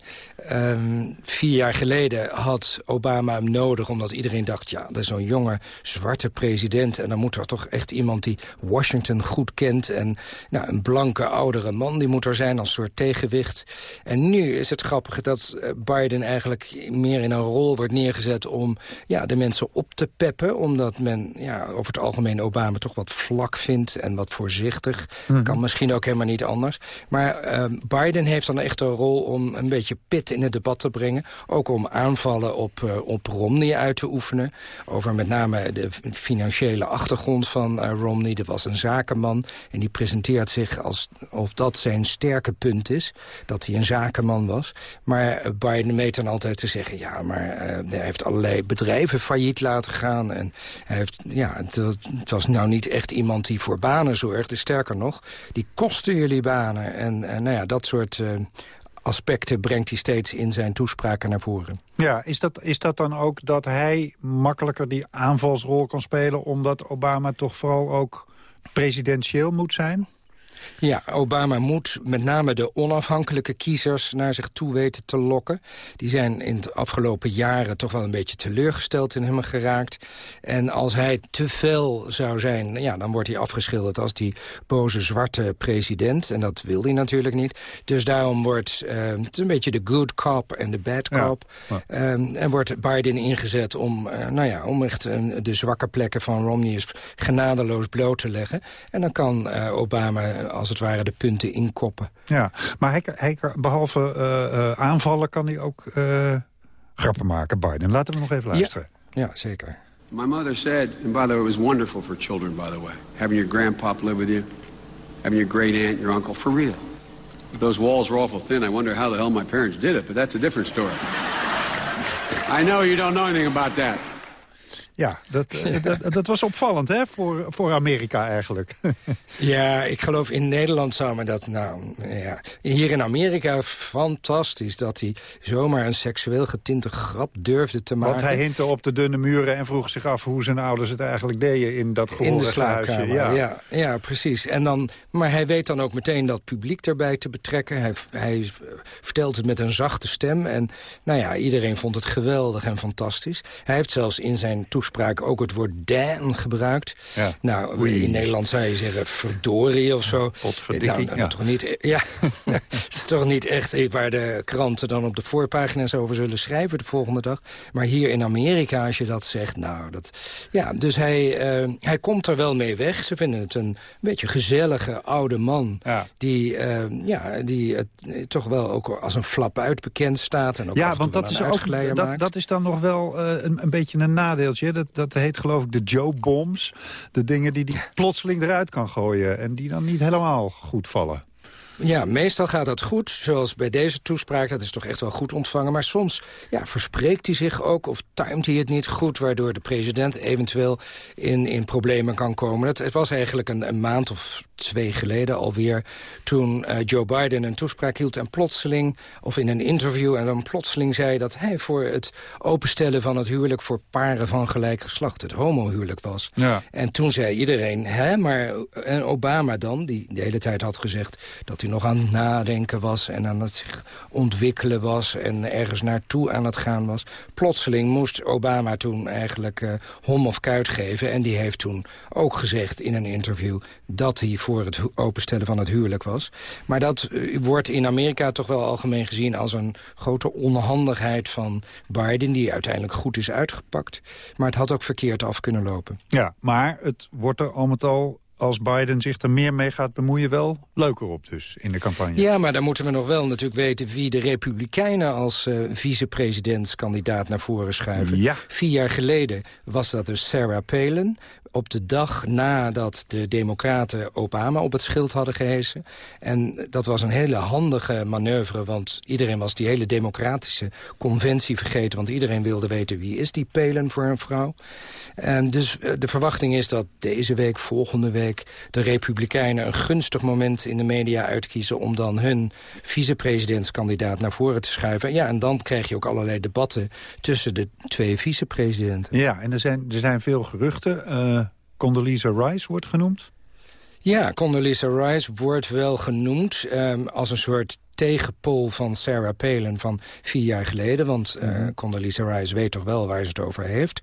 Um, vier jaar geleden had Obama hem nodig omdat iedereen dacht... ja, dat is zo'n jonge zwarte president en dan moet er toch echt iemand die Washington goed kent... en nou, een blanke oudere man die moet er zijn als soort tegenwicht. En nu is het grappige dat uh, Biden eigenlijk meer in een rol wordt neergezet... om ja, de mensen op te peppen, omdat men ja, over het algemeen Obama toch wat vlak vindt en wat voorzichtig. Mm -hmm. Kan misschien ook helemaal niet anders. Maar uh, Biden heeft dan echt een rol om een beetje pit in het debat te brengen. Ook om aanvallen op, uh, op Romney uit te oefenen. Over met name de financiële achtergrond van uh, Romney. Er was een zakenman en die presenteert zich als of dat zijn sterke punt is. Dat hij een zakenman was. Maar uh, Biden weet dan altijd te zeggen... ja, maar hij heeft allerlei bedrijven failliet laten gaan. En hij heeft, ja, het, het was nou niet echt iemand die voor banen zorgt. Dus sterker nog, die kosten jullie banen. En, en nou ja, dat soort uh, aspecten brengt hij steeds in zijn toespraken naar voren. Ja, is dat, is dat dan ook dat hij makkelijker die aanvalsrol kan spelen... omdat Obama toch vooral ook presidentieel moet zijn? Ja, Obama moet met name de onafhankelijke kiezers naar zich toe weten te lokken. Die zijn in de afgelopen jaren toch wel een beetje teleurgesteld in hem geraakt. En als hij te veel zou zijn, ja, dan wordt hij afgeschilderd als die boze zwarte president. En dat wil hij natuurlijk niet. Dus daarom wordt uh, het een beetje de good cop en de bad cop. Ja. Ja. Um, en wordt Biden ingezet om, uh, nou ja, om echt uh, de zwakke plekken van Romney eens genadeloos bloot te leggen. En dan kan Obama als het ware de punten inkoppen. Ja, maar hij, hij behalve uh, uh, aanvallen kan hij ook uh, grappenmaker Biden. Laten we nog even luisteren. Ja, ja zeker. My mother said, and by the way, it was wonderful for children, by the way, having your grandpop live with you, having your great aunt, your uncle, for real. Those walls were awful thin, I wonder how the hell my parents did it, but that's a different story. I know you don't know anything about that. Ja, dat, eh, dat, dat, was opvallend hè, voor, voor Amerika eigenlijk. ja, ik geloof in Nederland zou men dat... Nou, ja. Hier in Amerika fantastisch dat hij zomaar een seksueel getinte grap durfde te maken. Want hij hintte op de dunne muren en vroeg zich af hoe zijn ouders het eigenlijk deden in dat In de slaapkamer. Ja. ja. Ja, precies. En dan, maar hij weet dan ook meteen dat publiek erbij te betrekken. Hij, hij vertelt het met een zachte stem. En nou ja, iedereen vond het geweldig en fantastisch. Hij heeft zelfs in zijn toespraak toespraak ook het woord damn gebruikt. Ja. Nou, in Nederland zou je zeggen verdorie of zo. Nou, nou, ja. toch niet, ja, het is toch niet echt waar de kranten dan op de voorpagina's over zullen schrijven de volgende dag. Maar hier in Amerika, als je dat zegt, nou, dat... Ja, dus hij, uh, hij komt er wel mee weg. Ze vinden het een beetje gezellige oude man. Ja. Die, uh, ja, die het toch wel ook als een flap uit bekend staat. En ook ja, want dat is, ook, dat, dat, is dan nog wel een, een beetje een nadeeltje. Dat, dat heet geloof ik de Joe-bombs. De dingen die die plotseling eruit kan gooien. En die dan niet helemaal goed vallen. Ja, meestal gaat dat goed. Zoals bij deze toespraak, dat is toch echt wel goed ontvangen. Maar soms ja, verspreekt hij zich ook of timet hij het niet goed... waardoor de president eventueel in, in problemen kan komen. Het, het was eigenlijk een, een maand of twee geleden alweer... toen uh, Joe Biden een toespraak hield en plotseling... of in een interview en dan plotseling zei dat hij voor het openstellen van het huwelijk... voor paren van gelijk geslacht, het homohuwelijk was. Ja. En toen zei iedereen, hè, maar en Obama dan... die de hele tijd had gezegd dat hij nog aan het nadenken was... en aan het zich ontwikkelen was en ergens naartoe aan het gaan was. Plotseling moest Obama toen eigenlijk uh, hom of kuit geven... en die heeft toen ook gezegd in een interview dat hij voor het openstellen van het huwelijk was. Maar dat eh, wordt in Amerika toch wel algemeen gezien... als een grote onhandigheid van Biden... die uiteindelijk goed is uitgepakt. Maar het had ook verkeerd af kunnen lopen. Ja, maar het wordt er al met al als Biden zich er meer mee gaat bemoeien, wel leuker op dus in de campagne. Ja, maar dan moeten we nog wel natuurlijk weten wie de Republikeinen als uh, vicepresidentskandidaat naar voren schuiven. Ja. Vier jaar geleden was dat dus Sarah Palin op de dag nadat de democraten Obama op het schild hadden gehesen. En dat was een hele handige manoeuvre, want iedereen was die hele democratische conventie vergeten. Want iedereen wilde weten wie is die Palin voor een vrouw. En dus eh, de verwachting is dat deze week, volgende week... de Republikeinen een gunstig moment in de media uitkiezen... om dan hun vicepresidentskandidaat naar voren te schuiven. Ja, en dan krijg je ook allerlei debatten tussen de twee vicepresidenten. Ja, en er zijn, er zijn veel geruchten. Uh, Condoleezza Rice wordt genoemd. Ja, Condoleezza Rice wordt wel genoemd um, als een soort tegenpol van Sarah Palin van vier jaar geleden. Want uh, Condoleezza Rice weet toch wel waar ze het over heeft.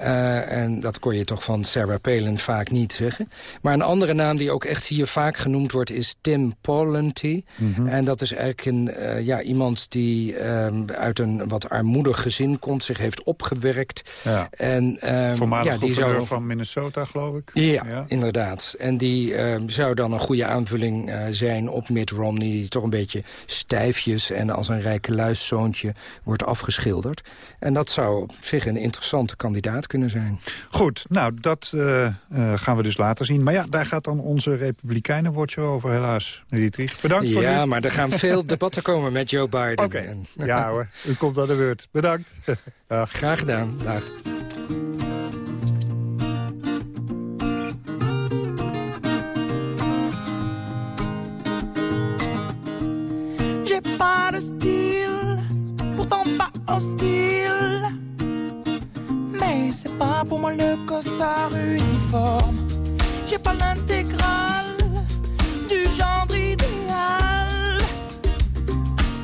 Uh, en dat kon je toch van Sarah Palin vaak niet zeggen. Maar een andere naam die ook echt hier vaak genoemd wordt... is Tim Pawlenty. Mm En dat is eigenlijk een, uh, ja, iemand die um, uit een wat armoedig gezin komt... zich heeft opgewerkt. Ja. En, um, Voormalig ja, die zou... van Minnesota, geloof ik. Ja, ja. inderdaad. En die zou dan een goede aanvulling zijn op Mitt Romney... die toch een beetje stijfjes en als een rijke luiszoontje wordt afgeschilderd. En dat zou op zich een interessante kandidaat kunnen zijn. Goed, nou dat uh, uh, gaan we dus later zien. Maar ja, daar gaat dan onze Republikeinenwatcher over helaas. Dietrich, bedankt voor Ja, maar er gaan veel debatten komen met Joe Biden. Oké, ja hoor, u komt aan de beurt. Bedankt. Graag gedaan, dag. Mais c'est pas pour moi le costard uniforme. J'ai pas l'intégrale du genre idéal.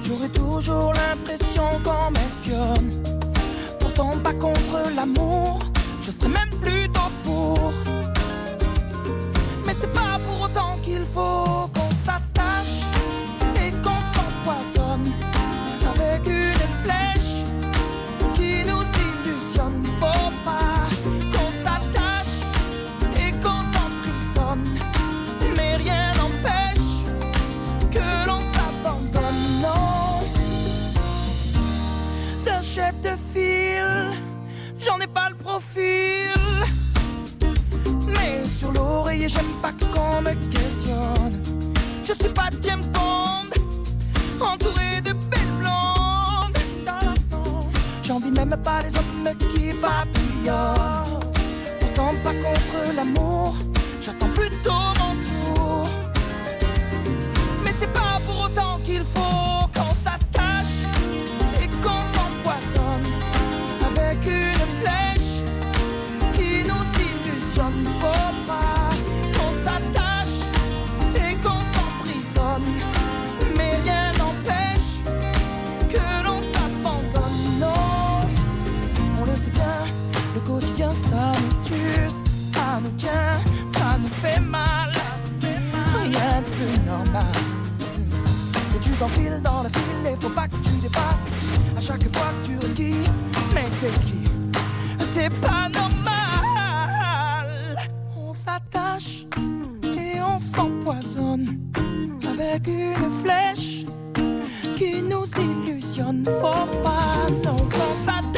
J'aurais toujours l'impression qu'on m'espionne. Pourtant pas contre l'amour, je serais même plutôt pour. Mais c'est pas pour autant qu'il faut pas qu'on me questionne. Je suis pas James Bond, entouré de belles blondes. J'envie même pas les hommes qui papillonnent. T'enfiles dans le fil et faut pas que tu dépasses à chaque fois que tu resquilles. Mais t'es qui? T'es pas normal. On s'attache et on s'empoisonne avec une flèche qui nous illusionne. Faut pas non qu'on s'attache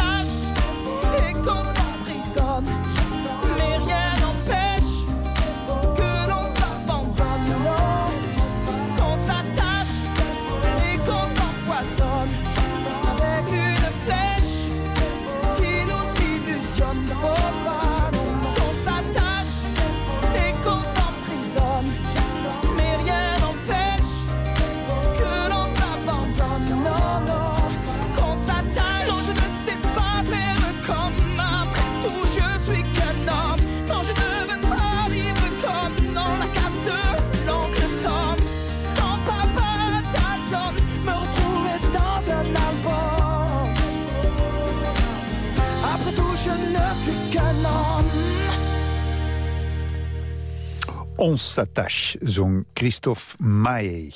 On s'attache, zong Christophe Maé.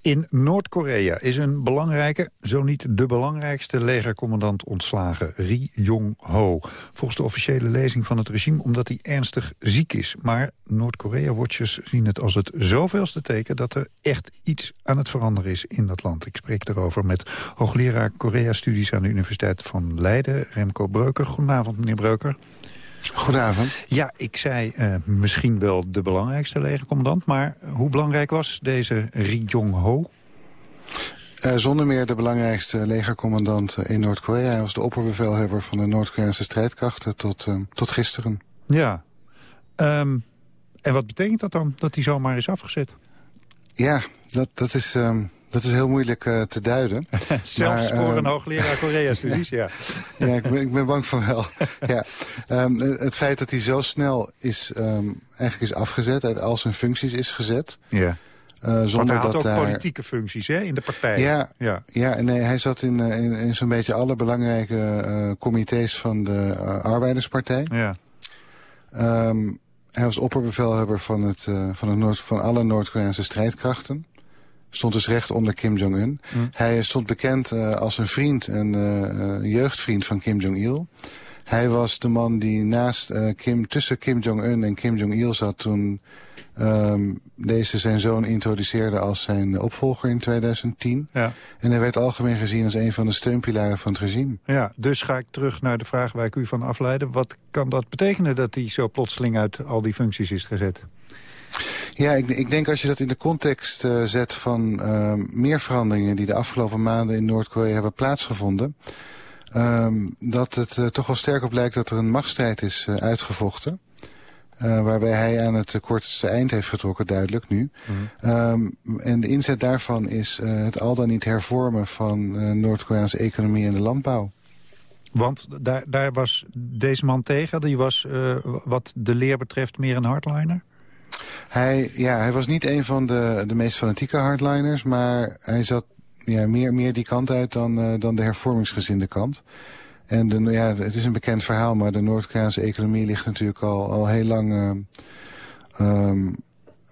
In Noord-Korea is een belangrijke, zo niet de belangrijkste legercommandant ontslagen, Ri Jong-ho. Volgens de officiële lezing van het regime omdat hij ernstig ziek is. Maar Noord-Korea-watchers zien het als het zoveelste teken dat er echt iets aan het veranderen is in dat land. Ik spreek daarover met hoogleraar Korea-studies aan de Universiteit van Leiden, Remco Breuker. Goedenavond, meneer Breuker. Goedenavond. Ja, ik zei eh, misschien wel de belangrijkste legercommandant... maar hoe belangrijk was deze Ri Jong-ho? Eh, zonder meer de belangrijkste legercommandant eh, in Noord-Korea. Hij was de opperbevelhebber van de Noord-Koreaanse strijdkrachten tot, tot gisteren. Ja. Ehm, en wat betekent dat dan, dat hij zomaar is afgezet? Ja, dat, dat, is, ehm, dat is heel moeilijk eh, te duiden. Zelfs Maar, voor een hoogleraar Korea-studies, ja. ja, ik ben, ik ben bang van wel. ja. Ehm, het feit dat hij zo snel is, ehm, eigenlijk is afgezet, uit al zijn functies is gezet. Ja. eh, Want zonder hij had dat ook daar... politieke functies hè, in de partij. Ja, ja. ja. nee, hij zat in, eh, in, in zo'n beetje alle belangrijke eh, comité's van de eh, Arbeiderspartij. Ja. Ehm, hij was opperbevelhebber van, het, eh, van, het Noord, van alle Noord-Koreaanse strijdkrachten. Stond dus recht onder Kim Jong-un. Hm. Hij stond bekend eh, als een vriend, een eh, jeugdvriend van Kim Jong-il. Hij was de man die naast eh, Kim, tussen Kim Jong-un en Kim Jong-il zat toen ehm, deze zijn zoon introduceerde als zijn opvolger in 2010. Ja. En hij werd algemeen gezien als een van de steunpilaren van het regime. Ja, dus ga ik terug naar de vraag waar ik u van afleidde. Wat kan dat betekenen dat hij zo plotseling uit al die functies is gezet? Ja, ik, ik denk als je dat in de context eh, zet van uh, meer veranderingen die de afgelopen maanden in Noord-Korea hebben plaatsgevonden, um, dat het uh, toch wel sterk op lijkt dat er een machtsstrijd is uh, uitgevochten. Waarbij hij aan het kortste eind heeft getrokken, duidelijk nu. Mm. Um, en de inzet daarvan is het al dan niet hervormen van Noord-Koreaanse economie en de landbouw. Want daar, daar was deze man tegen, die was wat de leer betreft meer een hardliner? Hij, ja, hij was niet een van de, de meest fanatieke hardliners, maar hij zat ja, meer, meer die kant uit dan, uh, dan de hervormingsgezinde kant. En de, ja, het is een bekend verhaal, maar de Noord-Koreaanse economie ligt natuurlijk al, al heel lang uh, um,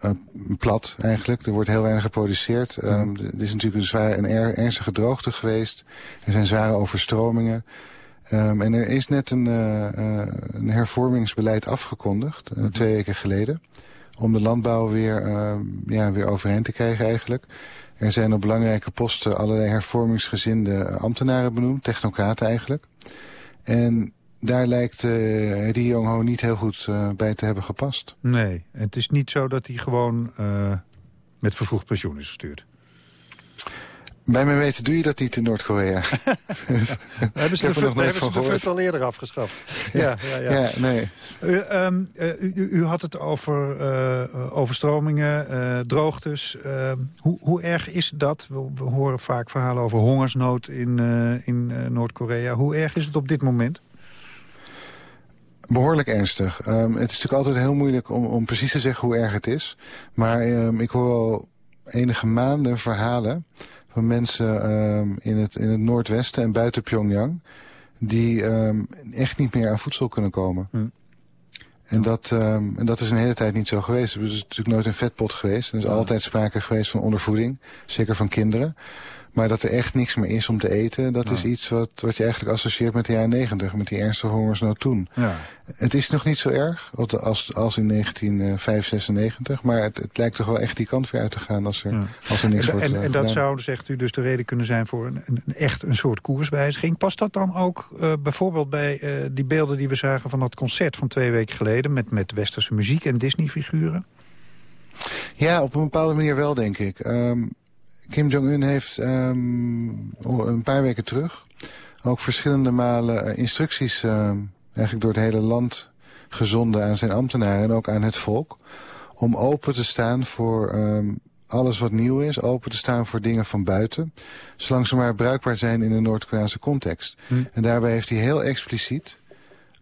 uh, plat eigenlijk. Er wordt heel weinig geproduceerd. Mm. Um, er is natuurlijk een, zware, een er, ernstige droogte geweest. Er zijn zware overstromingen. Um, en er is net een, een hervormingsbeleid afgekondigd, mm. twee weken geleden om de landbouw weer, uh, ja, weer overeind te krijgen eigenlijk. Er zijn op belangrijke posten allerlei hervormingsgezinde ambtenaren benoemd, technocraten eigenlijk. En daar lijkt uh, die Jong-ho niet heel goed bij te hebben gepast. Nee, het is niet zo dat hij gewoon met vervroegd pensioen is gestuurd. Bij mijn weten doe je dat niet in Noord-Korea. hebben ze, de, nog hebben ze de fut al eerder afgeschaft. ja, ja, ja. ja nee. U, um, u, u, had het over uh, overstromingen, uh, droogtes. Uh, hoe, hoe, erg is dat? We, we, horen vaak verhalen over hongersnood in, in Noord-Korea. Hoe erg is het op dit moment? Behoorlijk ernstig. Um, het is natuurlijk altijd heel moeilijk om, om precies te zeggen hoe erg het is. Maar um, ik hoor al enige maanden verhalen van mensen um, in, het, in het noordwesten en buiten Pyongyang... die um, echt niet meer aan voedsel kunnen komen. Hm. En, dat, um, en dat is een hele tijd niet zo geweest. Er is natuurlijk nooit een vetpot geweest. Er is altijd sprake geweest van ondervoeding, zeker van kinderen. Maar dat er echt niks meer is om te eten... dat is iets wat, wat je eigenlijk associeert met de jaren negentig... met die ernstige hongersnood toen. Ja. Het is nog niet zo erg als, als in 1995... maar het, het, lijkt toch wel echt die kant weer uit te gaan... als er, ja. als er niks en, wordt En, en dat zou, zegt u, dus de reden kunnen zijn voor een, een echt een soort koerswijziging. Past dat dan ook uh, bijvoorbeeld bij uh, die beelden die we zagen... van dat concert van twee weken geleden... met, met westerse muziek en Disney-figuren? Ja, op een bepaalde manier wel, denk ik. Um, Kim Jong-un heeft um, een paar weken terug ook verschillende malen uh, instructies uh, eigenlijk door het hele land gezonden aan zijn ambtenaren en ook aan het volk. Om open te staan voor um, alles wat nieuw is, open te staan voor dingen van buiten. Zolang ze maar bruikbaar zijn in de Noord-Koreaanse context. Hm. En daarbij heeft hij heel expliciet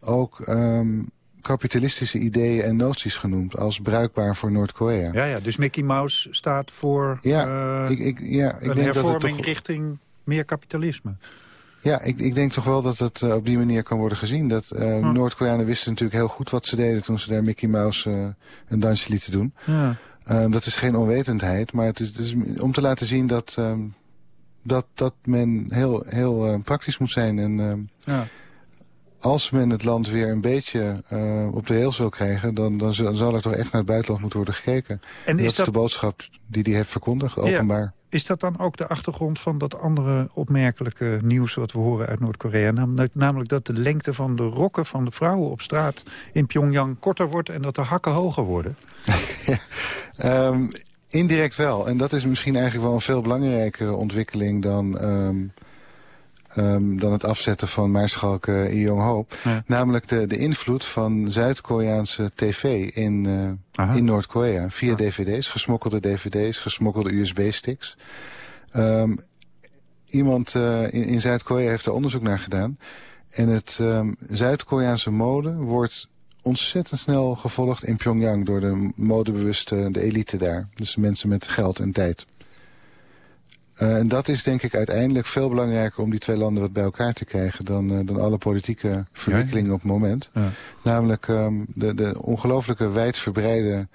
ook um, kapitalistische ideeën en noties genoemd als bruikbaar voor Noord-Korea. Ja, ja, dus Mickey Mouse staat voor ja, uh, ik, ik, ja, ik een denk hervorming dat het toch... richting meer kapitalisme. Ja, ik, ik denk toch wel dat het uh, op die manier kan worden gezien. Dat uh, hm. Noord-Koreanen wisten natuurlijk heel goed wat ze deden... toen ze daar Mickey Mouse een dansje lieten doen. Ja. Um, dat is geen onwetendheid, maar het is, het is om te laten zien dat, um, dat, dat men heel, heel praktisch moet zijn. En, ja als men het land weer een beetje uh, op de rails wil krijgen... Dan, dan zal er toch echt naar het buitenland moeten worden gekeken. En, is dat, dat is de boodschap die hij heeft verkondigd, openbaar. Ja. Is dat dan ook de achtergrond van dat andere opmerkelijke nieuws... wat we horen uit Noord-Korea? Namelijk, namelijk dat de lengte van de rokken van de vrouwen op straat in Pyongyang korter wordt... en dat de hakken hoger worden? ja, um, indirect wel. En dat is misschien eigenlijk wel een veel belangrijkere ontwikkeling dan... Um, um, dan het afzetten van Maarschalk uh, Jong-ho. Ja. Namelijk de, de invloed van Zuid-Koreaanse tv in, uh, in Noord-Korea. Via ja. dvd's, gesmokkelde dvd's, gesmokkelde USB-sticks. Um, iemand uh, in, in Zuid-Korea heeft er onderzoek naar gedaan. En het um, Zuid-Koreaanse mode wordt ontzettend snel gevolgd in Pyongyang... door de modebewuste de elite daar. Dus mensen met geld en tijd. Uh, en dat is denk ik uiteindelijk veel belangrijker om die twee landen wat bij elkaar te krijgen... dan, uh, dan alle politieke verwikkelingen ja. op het moment. Ja. Namelijk um, de, de ongelooflijke wijdverbreide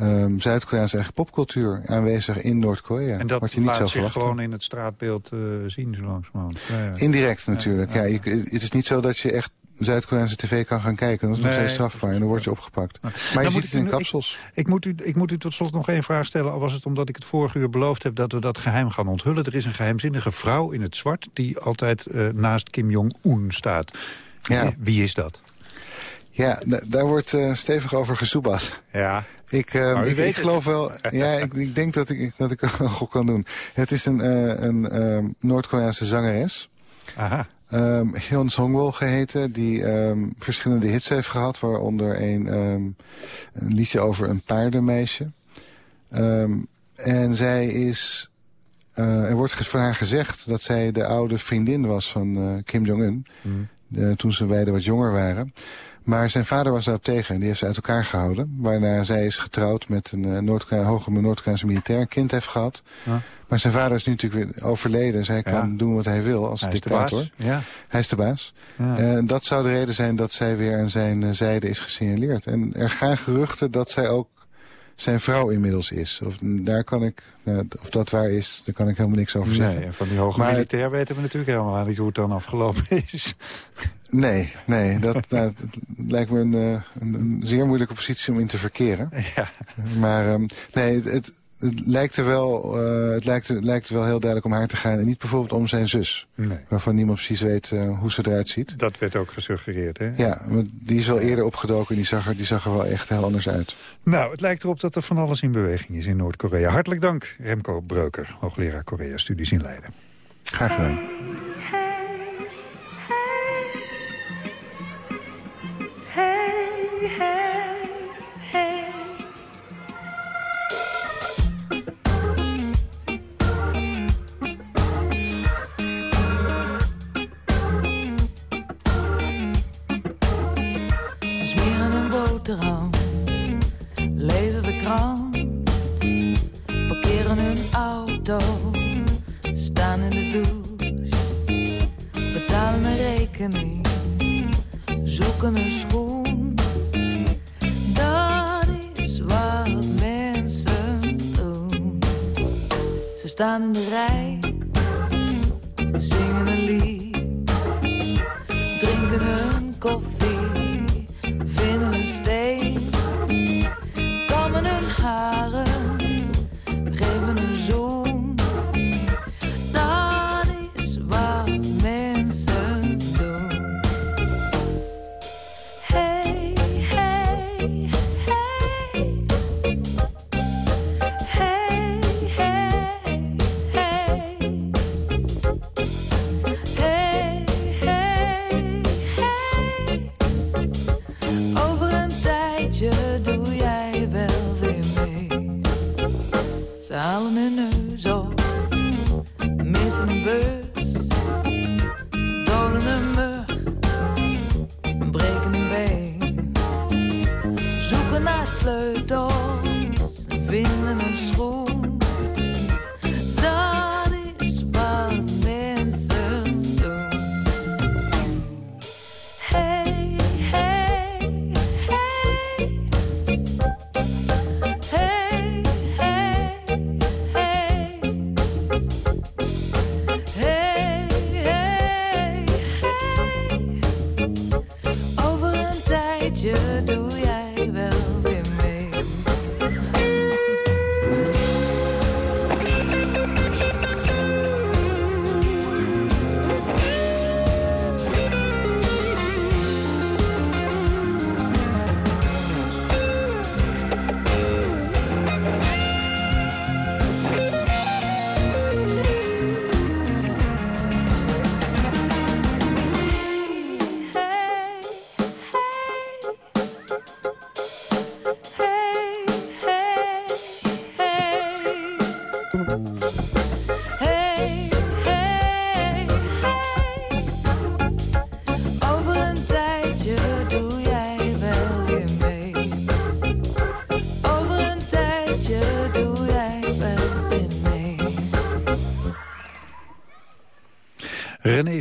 um, Zuid-Koreaanse eigen popcultuur aanwezig in Noord-Korea. En dat wat je niet laat zich gewoon in het straatbeeld uh, zien zo langzamerhand. Ja, ja. Indirect natuurlijk. Ja, je, het is niet zo dat je echt Zuid-Koreaanse tv kan gaan kijken. Dat is nog steeds strafbaar en dan word je opgepakt. Maar je Nou, ziet het in kapsels. Ik, ik, moet u, ik moet u tot slot nog één vraag stellen. Al was het omdat ik het vorige uur beloofd heb dat we dat geheim gaan onthullen. Er is een geheimzinnige vrouw in het zwart die altijd eh, naast Kim Jong-un staat. Ja. Wie is dat? Ja, da- daar wordt eh, stevig over gesoebat. Ja. Ik, uh, ik, weet ik geloof wel, ja, ik, ik denk dat ik, dat ik gok kan doen. Het is een, uh, een Noord-Koreaanse zangeres. Aha. Um, Hyun Songwol geheten, die um, verschillende hits heeft gehad, waaronder een, um, een liedje over een paardenmeisje. En zij is, uh, er wordt van haar gezegd dat zij de oude vriendin was van uh, Kim Jong-un, uh, toen ze beiden wat jonger waren. Maar zijn vader was daarop tegen en die heeft ze uit elkaar gehouden. Waarna zij is getrouwd met een uh, Noord hoge Noord-Koreaanse militair, een kind heeft gehad. Ja. Maar zijn vader is nu natuurlijk weer overleden. Dus hij Ja. kan doen wat hij wil als Hij dictator. baas. Ja. Hij is de baas. En dat zou de reden zijn dat zij weer aan zijn uh, zijde is gesignaleerd. En er gaan geruchten dat zij ook zijn vrouw inmiddels is. Of, daar kan ik, nou, of dat waar is, daar kan ik helemaal niks over zeggen. Nee, en van die hoge Maar- militair weten we natuurlijk helemaal niet hoe het dan afgelopen is. Nee, nee, dat, nou, lijkt me een, uh, een, een zeer moeilijke positie om in te verkeren. Ja. Maar um, nee, het, het, lijkt er wel, uh, het lijkt, het lijkt er wel heel duidelijk om haar te gaan. En niet bijvoorbeeld om zijn zus. Nee. Waarvan niemand precies weet uh, hoe ze eruit ziet. Dat werd ook gesuggereerd, hè? Ja, maar die is wel eerder opgedoken en die zag, er, die zag er wel echt heel anders uit. Nou, het lijkt erop dat er van alles in beweging is in Noord-Korea. Hartelijk dank, Remco Breuker, hoogleraar Korea-studies in Leiden. Graag gedaan. Hey, hey, hey.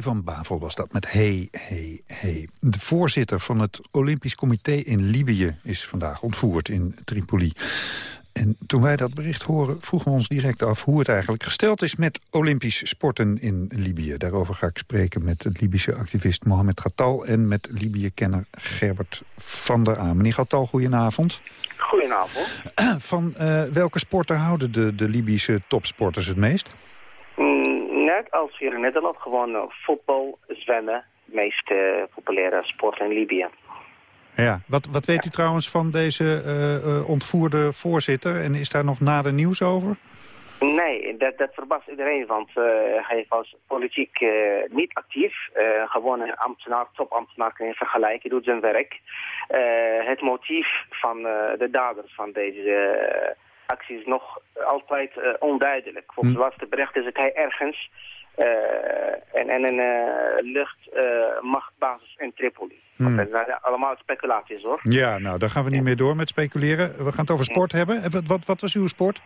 Van Bavel was dat met Hey, Hey, Hey. De voorzitter van het Olympisch Comité in Libië is vandaag ontvoerd in Tripoli. En toen wij dat bericht horen, vroegen we ons direct af hoe het eigenlijk gesteld is met Olympisch sporten in Libië. Daarover ga ik spreken met de Libische activist Mohamed Gattal en met Libië-kenner Gerbert van der Aan. Meneer Gattal, goedenavond. Goedenavond. Van eh, welke sporten houden de, de Libische topsporters het meest? Mm, net als hier in Nederland, gewoon eh, voetbal, zwemmen. De meest eh, populaire sport in Libië. Ja. Wat, wat weet u trouwens van deze eh, ontvoerde voorzitter? En is daar nog nader nieuws over? Nee, dat, dat verbaast iedereen, want hij was politiek niet actief. Eh, gewoon een ambtenaar, topambtenaar kan je vergelijken, doet zijn werk. Het motief van de daders van deze actie is nog altijd eh, onduidelijk. Volgens de laatste bericht is het hij ergens eh, en, en een uh, luchtmachtbasis in Tripoli. Hmm. Dat zijn allemaal speculaties hoor. Ja, nou, daar gaan we niet meer door met speculeren. We gaan het over sport hebben. En wat, wat, wat was uw sport?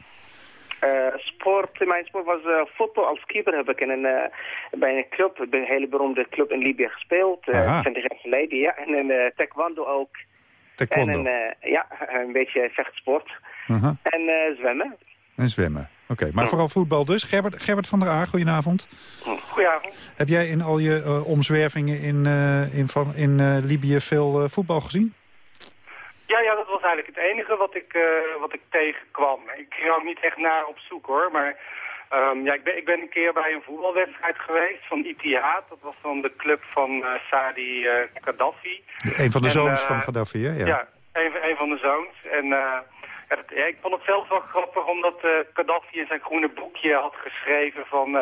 Eh, sport, mijn sport was eh, voetbal. Als keeper heb ik in een, eh, bij een club, bij een hele beroemde club in Libië gespeeld. eh, Aha. 20 jaar geleden, ja. En een eh, taekwondo ook. Taekwondo. En een, eh, ja, een beetje vechtsport. Aha. En eh, zwemmen. En zwemmen. Oké, maar vooral voetbal dus. Gerbert, Gerbert van der Aar, goedenavond. Goedenavond. Heb jij in al je eh, omzwervingen in, eh, in, van, in Libië veel voetbal gezien? Ja, ja, dat was eigenlijk het enige wat ik, wat ik tegenkwam. Ik ging ook niet echt naar op zoek hoor, maar um, ja, ik, ben, ik ben een keer bij een voetbalwedstrijd geweest van Itihad. Dat was dan de club van Sadi Gaddafi. Een van de en, zoons van Gaddafi, hè? Ja, ja een, een van de zoons. En ik vond het zelf wel grappig omdat Gaddafi in zijn groene boekje had geschreven van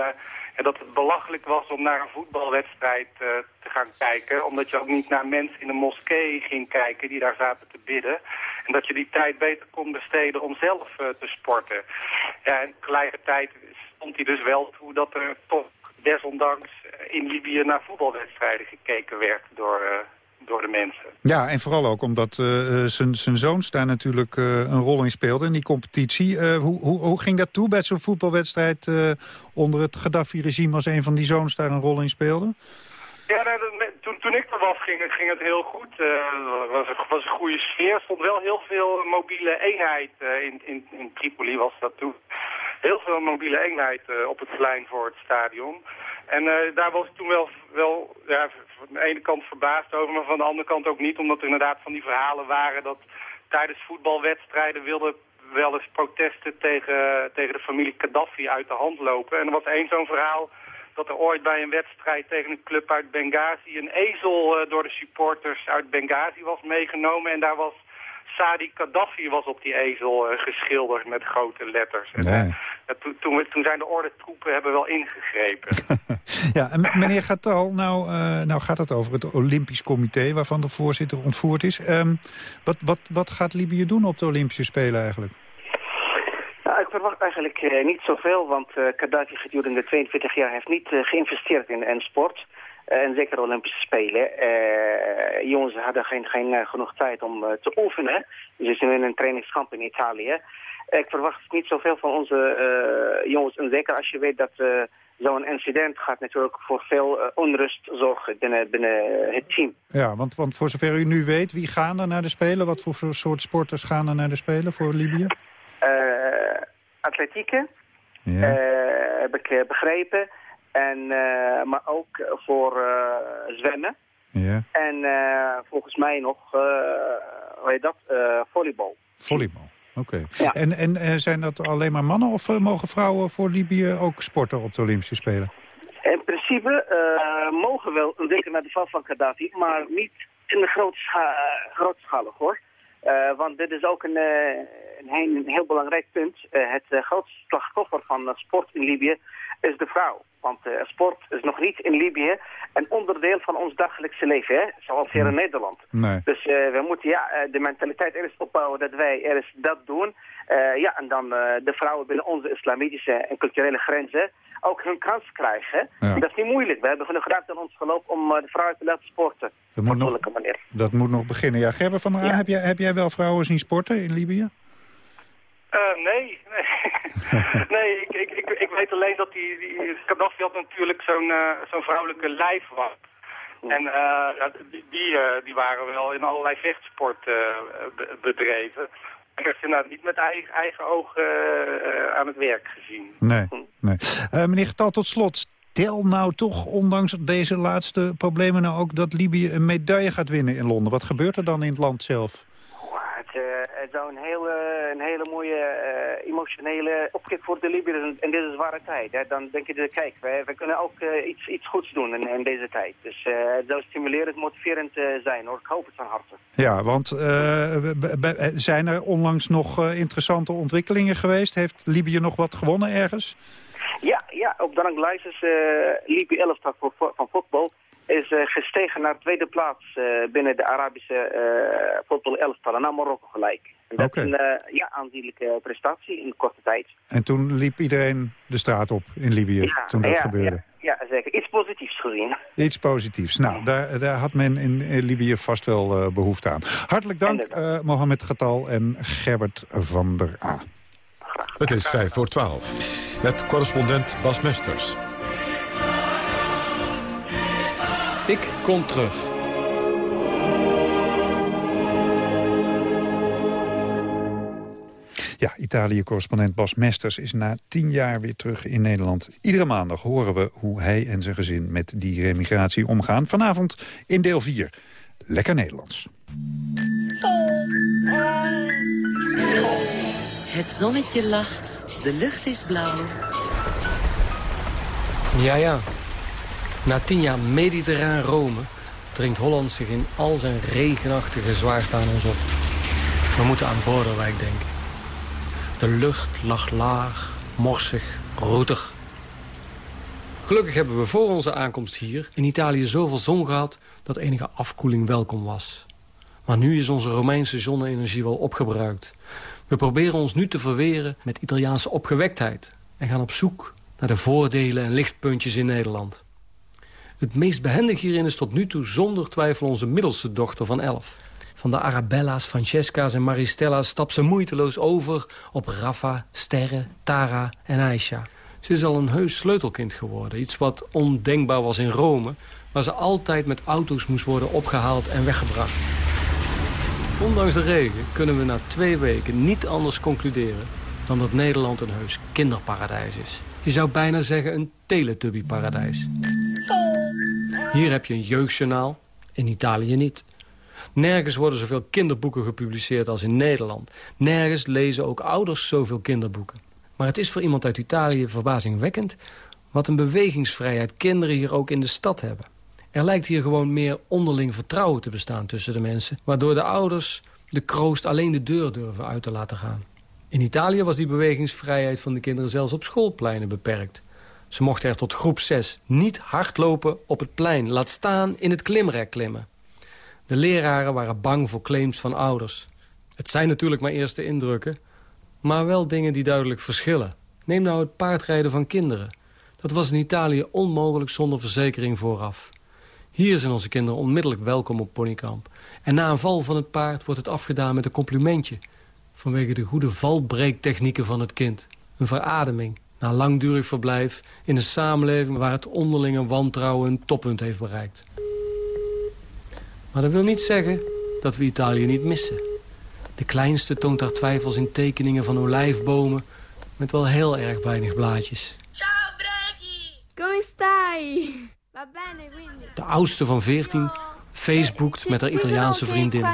en dat het belachelijk was om naar een voetbalwedstrijd uh, te gaan kijken. Omdat je ook niet naar mensen in de moskee ging kijken die daar zaten te bidden. En dat je die tijd beter kon besteden om zelf te sporten. Ja, en tegelijkertijd stond hij dus wel toe dat er toch desondanks in Libië naar voetbalwedstrijden gekeken werd door, door de mensen. Ja, en vooral ook omdat uh, zijn zoons daar natuurlijk uh, een rol in speelde in die competitie. Uh, hoe, hoe, hoe ging dat toe bij zo'n voetbalwedstrijd onder het Gaddafi-regime... als een van die zoons daar een rol in speelde? Ja, nou, toen, toen ik er was ging, ging het heel goed. Het was, was een goede sfeer. Er stond wel heel veel mobiele eenheid in, in, in Tripoli was dat toen heel veel mobiele eenheid op het plein voor het stadion. En uh, daar was ik toen wel, wel ja, van de ene kant verbaasd over, maar van de andere kant ook niet. Omdat er inderdaad van die verhalen waren dat tijdens voetbalwedstrijden wilden wel eens protesten tegen, tegen de familie Gaddafi uit de hand lopen. En er was één zo'n verhaal dat er ooit bij een wedstrijd tegen een club uit Benghazi een ezel uh, door de supporters uit Benghazi was meegenomen. En daar was Sadi Gaddafi was op die ezel uh, geschilderd met grote letters. En, uh, toen, toen, toen, zijn de ordentroepen hebben wel ingegrepen. ja, en meneer Gatal, nou, uh, nou gaat het over het Olympisch Comité... waarvan de voorzitter ontvoerd is. Um, wat, wat, wat gaat Libië doen op de Olympische Spelen eigenlijk? Nou, ik verwacht eigenlijk niet zoveel, want Gaddafi gedurende 22 jaar heeft niet geïnvesteerd in, in sport... En zeker Olympische Spelen. Uh, jongens hadden geen, geen uh, genoeg tijd om te oefenen. Dus ze zijn in een trainingskamp in Italië. Ik verwacht niet zoveel van onze jongens. En zeker als je weet dat zo'n incident gaat natuurlijk voor veel onrust zorgen binnen, binnen het team. Ja, want, want voor zover u nu weet, wie gaan er naar de Spelen? Wat voor soort sporters gaan er naar de Spelen voor Libië? atletieken, ja. heb ik begrepen. En, uh, maar ook voor uh, zwemmen. Ja. En uh, volgens mij nog, hoe heet dat, volleybal. Volleybal, oké. Okay. Ja. En, en zijn dat alleen maar mannen of mogen vrouwen voor Libië ook sporten op de Olympische Spelen? In principe mogen wel, denken naar de val van Gaddafi, maar niet in de grootscha grootschalig hoor. Uh, want dit is ook een, uh, een, een, heel belangrijk punt. Uh, het grootste slachtoffer van sport in Libië is de vrouw. Want uh, sport is nog niet in Libië een onderdeel van ons dagelijkse leven, hè? zoals hier in Nederland. Nee. Dus uh, we moeten ja, uh, de mentaliteit eerst opbouwen dat wij eerst dat doen. ja, en dan de vrouwen binnen onze islamitische en culturele grenzen ook hun kans krijgen. Ja. Dat is niet moeilijk. We hebben genoeg ruimte in ons geloof om de vrouwen te laten sporten. Dat moet, nog, manier. dat moet nog beginnen. Ja, Gerber van der ja. heb, jij, heb jij wel vrouwen zien sporten in Libië? Uh, nee, nee. nee ik, ik, ik, ik, weet alleen dat die, die Gaddafi had natuurlijk zo'n uh, zo'n vrouwelijke lijfwacht. En uh, die, die, die, waren wel in allerlei vechtsport bedreven. Ik heb ze nou niet met eigen, eigen ogen aan het werk gezien. Nee, nee. meneer Getal, tot slot. Stel nou toch, ondanks deze laatste problemen... nou ook dat Libië een medaille gaat winnen in Londen. Wat gebeurt er dan in het land zelf? het zou een hele, een hele mooie uh, emotionele opkick voor de Libiërs in deze zware tijd. Hè. Dan denk je, kijk, wij, wij kunnen ook uh, iets, iets goeds doen in, in deze tijd. Dus uh, het zou stimulerend, motiverend zijn hoor. Ik hoop het van harte. Ja, want zijn er onlangs nog interessante ontwikkelingen geweest? Heeft Libië nog wat gewonnen ergens? Ja, ja op de ranglijstjes Libië 11 voor, van voetbal is uh, gestegen naar tweede plaats uh, binnen de Arabische uh, voetbal elftallen, naar Marokko gelijk. En dat okay. is een ja, aanzienlijke prestatie in korte tijd. En toen liep iedereen de straat op in Libië, ja, toen dat ja, gebeurde? Ja, ja, zeker. Iets positiefs gezien. Iets positiefs. Nou, daar, daar had men in, in Libië vast wel behoefte aan. Hartelijk dank, Mohamed Gatal en Gerbert van der A. Het is vijf voor twaalf. Met correspondent Bas Mesters. Ik kom terug. Ja, Italië-correspondent Bas Mesters is na tien jaar weer terug in Nederland. Iedere maandag horen we hoe hij en zijn gezin met die remigratie omgaan. Vanavond in deel 4. Lekker Nederlands. Het zonnetje lacht, de lucht is blauw. Ja, ja. Na tien jaar mediterraan Rome dringt Holland zich in al zijn regenachtige zwaarte aan ons op. We moeten aan Borderwijk denken. De lucht lag laag, morsig, roetig. Gelukkig hebben we voor onze aankomst hier in Italië zoveel zon gehad... dat enige afkoeling welkom was. Maar nu is onze Romeinse zonne-energie wel opgebruikt. We proberen ons nu te verweren met Italiaanse opgewektheid... en gaan op zoek naar de voordelen en lichtpuntjes in Nederland. Het meest behendig hierin is tot nu toe zonder twijfel onze middelste dochter van elf. Van de Arabella's, Francesca's en Maristella's stapt ze moeiteloos over op Rafa, Sterre, Tara en Aisha. Ze is al een heus sleutelkind geworden. Iets wat ondenkbaar was in Rome, waar ze altijd met auto's moest worden opgehaald en weggebracht. Ondanks de regen kunnen we na twee weken niet anders concluderen dan dat Nederland een heus kinderparadijs is. Je zou bijna zeggen een teletubbyparadijs. Hier heb je een jeugdjournaal, in Italië niet. Nergens worden zoveel kinderboeken gepubliceerd als in Nederland. Nergens lezen ook ouders zoveel kinderboeken. Maar het is voor iemand uit Italië verbazingwekkend... wat een bewegingsvrijheid kinderen hier ook in de stad hebben. Er lijkt hier gewoon meer onderling vertrouwen te bestaan tussen de mensen... waardoor de ouders de kroost alleen de deur durven uit te laten gaan. In Italië was die bewegingsvrijheid van de kinderen zelfs op schoolpleinen beperkt. Ze mochten er tot groep 6 niet hardlopen op het plein. Laat staan in het klimrek klimmen. De leraren waren bang voor claims van ouders. Het zijn natuurlijk maar eerste indrukken... maar wel dingen die duidelijk verschillen. Neem nou het paardrijden van kinderen. Dat was in Italië onmogelijk zonder verzekering vooraf. Hier zijn onze kinderen onmiddellijk welkom op ponykamp. En na een val van het paard wordt het afgedaan met een complimentje... vanwege de goede valbreektechnieken van het kind. Een verademing na langdurig verblijf in een samenleving... waar het onderlinge wantrouwen een toppunt heeft bereikt. Maar dat wil niet zeggen dat we Italië niet missen. De kleinste toont haar twijfels in tekeningen van olijfbomen... met wel heel erg weinig blaadjes. Ciao! Come stai? Va bene, quindi. De oudste van 14 facebookt met haar Italiaanse vriendin.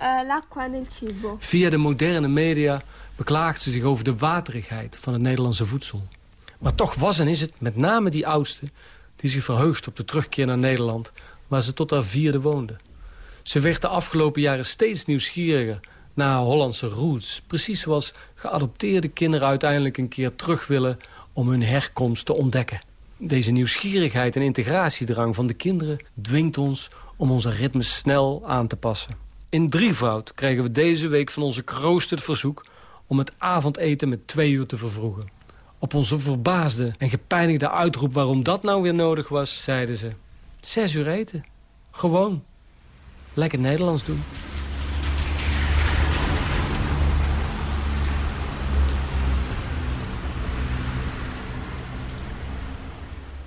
Eh, l'acqua nel cibo. Via de moderne media beklaagt ze zich over de waterigheid van het Nederlandse voedsel. Maar toch was en is het met name die oudste... die zich verheugt op de terugkeer naar Nederland... waar ze tot haar vierde woonde. Ze werd de afgelopen jaren steeds nieuwsgieriger naar haar Hollandse roots. Precies zoals geadopteerde kinderen uiteindelijk een keer terug willen... om hun herkomst te ontdekken. Deze nieuwsgierigheid en integratiedrang van de kinderen... dwingt ons om onze ritmes snel aan te passen. In drievoud krijgen we deze week van onze kroost het verzoek... om het avondeten met twee uur te vervroegen. Op onze verbaasde en gepijnigde uitroep waarom dat nou weer nodig was... zeiden ze, zes uur eten. Gewoon. Lekker Nederlands doen.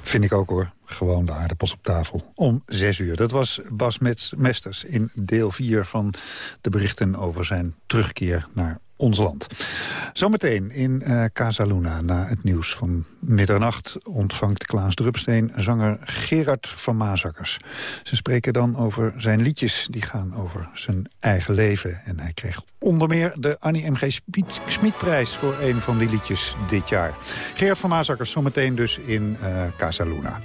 Vind ik ook hoor. Gewoon de aardappels op tafel. Om zes uur. Dat was Bas Mesters in deel 4 van de berichten over zijn terugkeer naar ons land. Zometeen in uh, Casaluna, na het nieuws van middernacht... ontvangt Klaas Drupsteen zanger Gerard van Maasakkers. Ze spreken dan over zijn liedjes, die gaan over zijn eigen leven. En hij kreeg onder meer de Annie M.G. Smitprijs... voor een van die liedjes dit jaar. Gerard van Maasakkers zometeen dus in uh, Casaluna.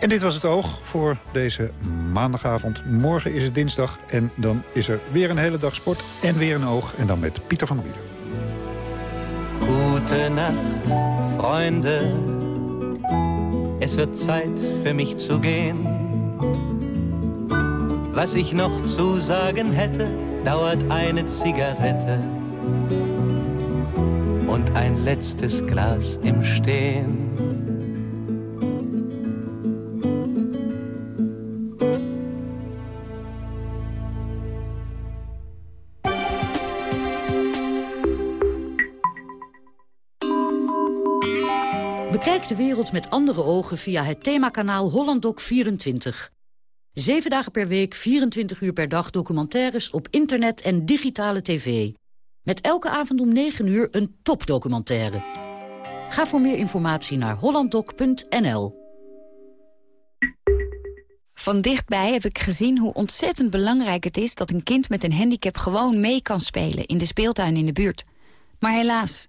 En dit was het oog voor deze maandagavond. Morgen is het dinsdag en dan is er weer een hele dag sport en weer een oog. En dan met Pieter van der Wielen. Gute Nacht, Freunde. Es wird Zeit für mich zu gehen. Was ich noch zu sagen hätte, dauert eine Zigarette und ein letztes Glas im Stehen. De wereld met andere ogen via het themakanaal HollandDoc24. Zeven dagen per week, 24 uur per dag documentaires op internet en digitale tv. Met elke avond om 9 uur een topdocumentaire. Ga voor meer informatie naar hollanddoc.nl. Van dichtbij heb ik gezien hoe ontzettend belangrijk het is... dat een kind met een handicap gewoon mee kan spelen in de speeltuin in de buurt. Maar helaas,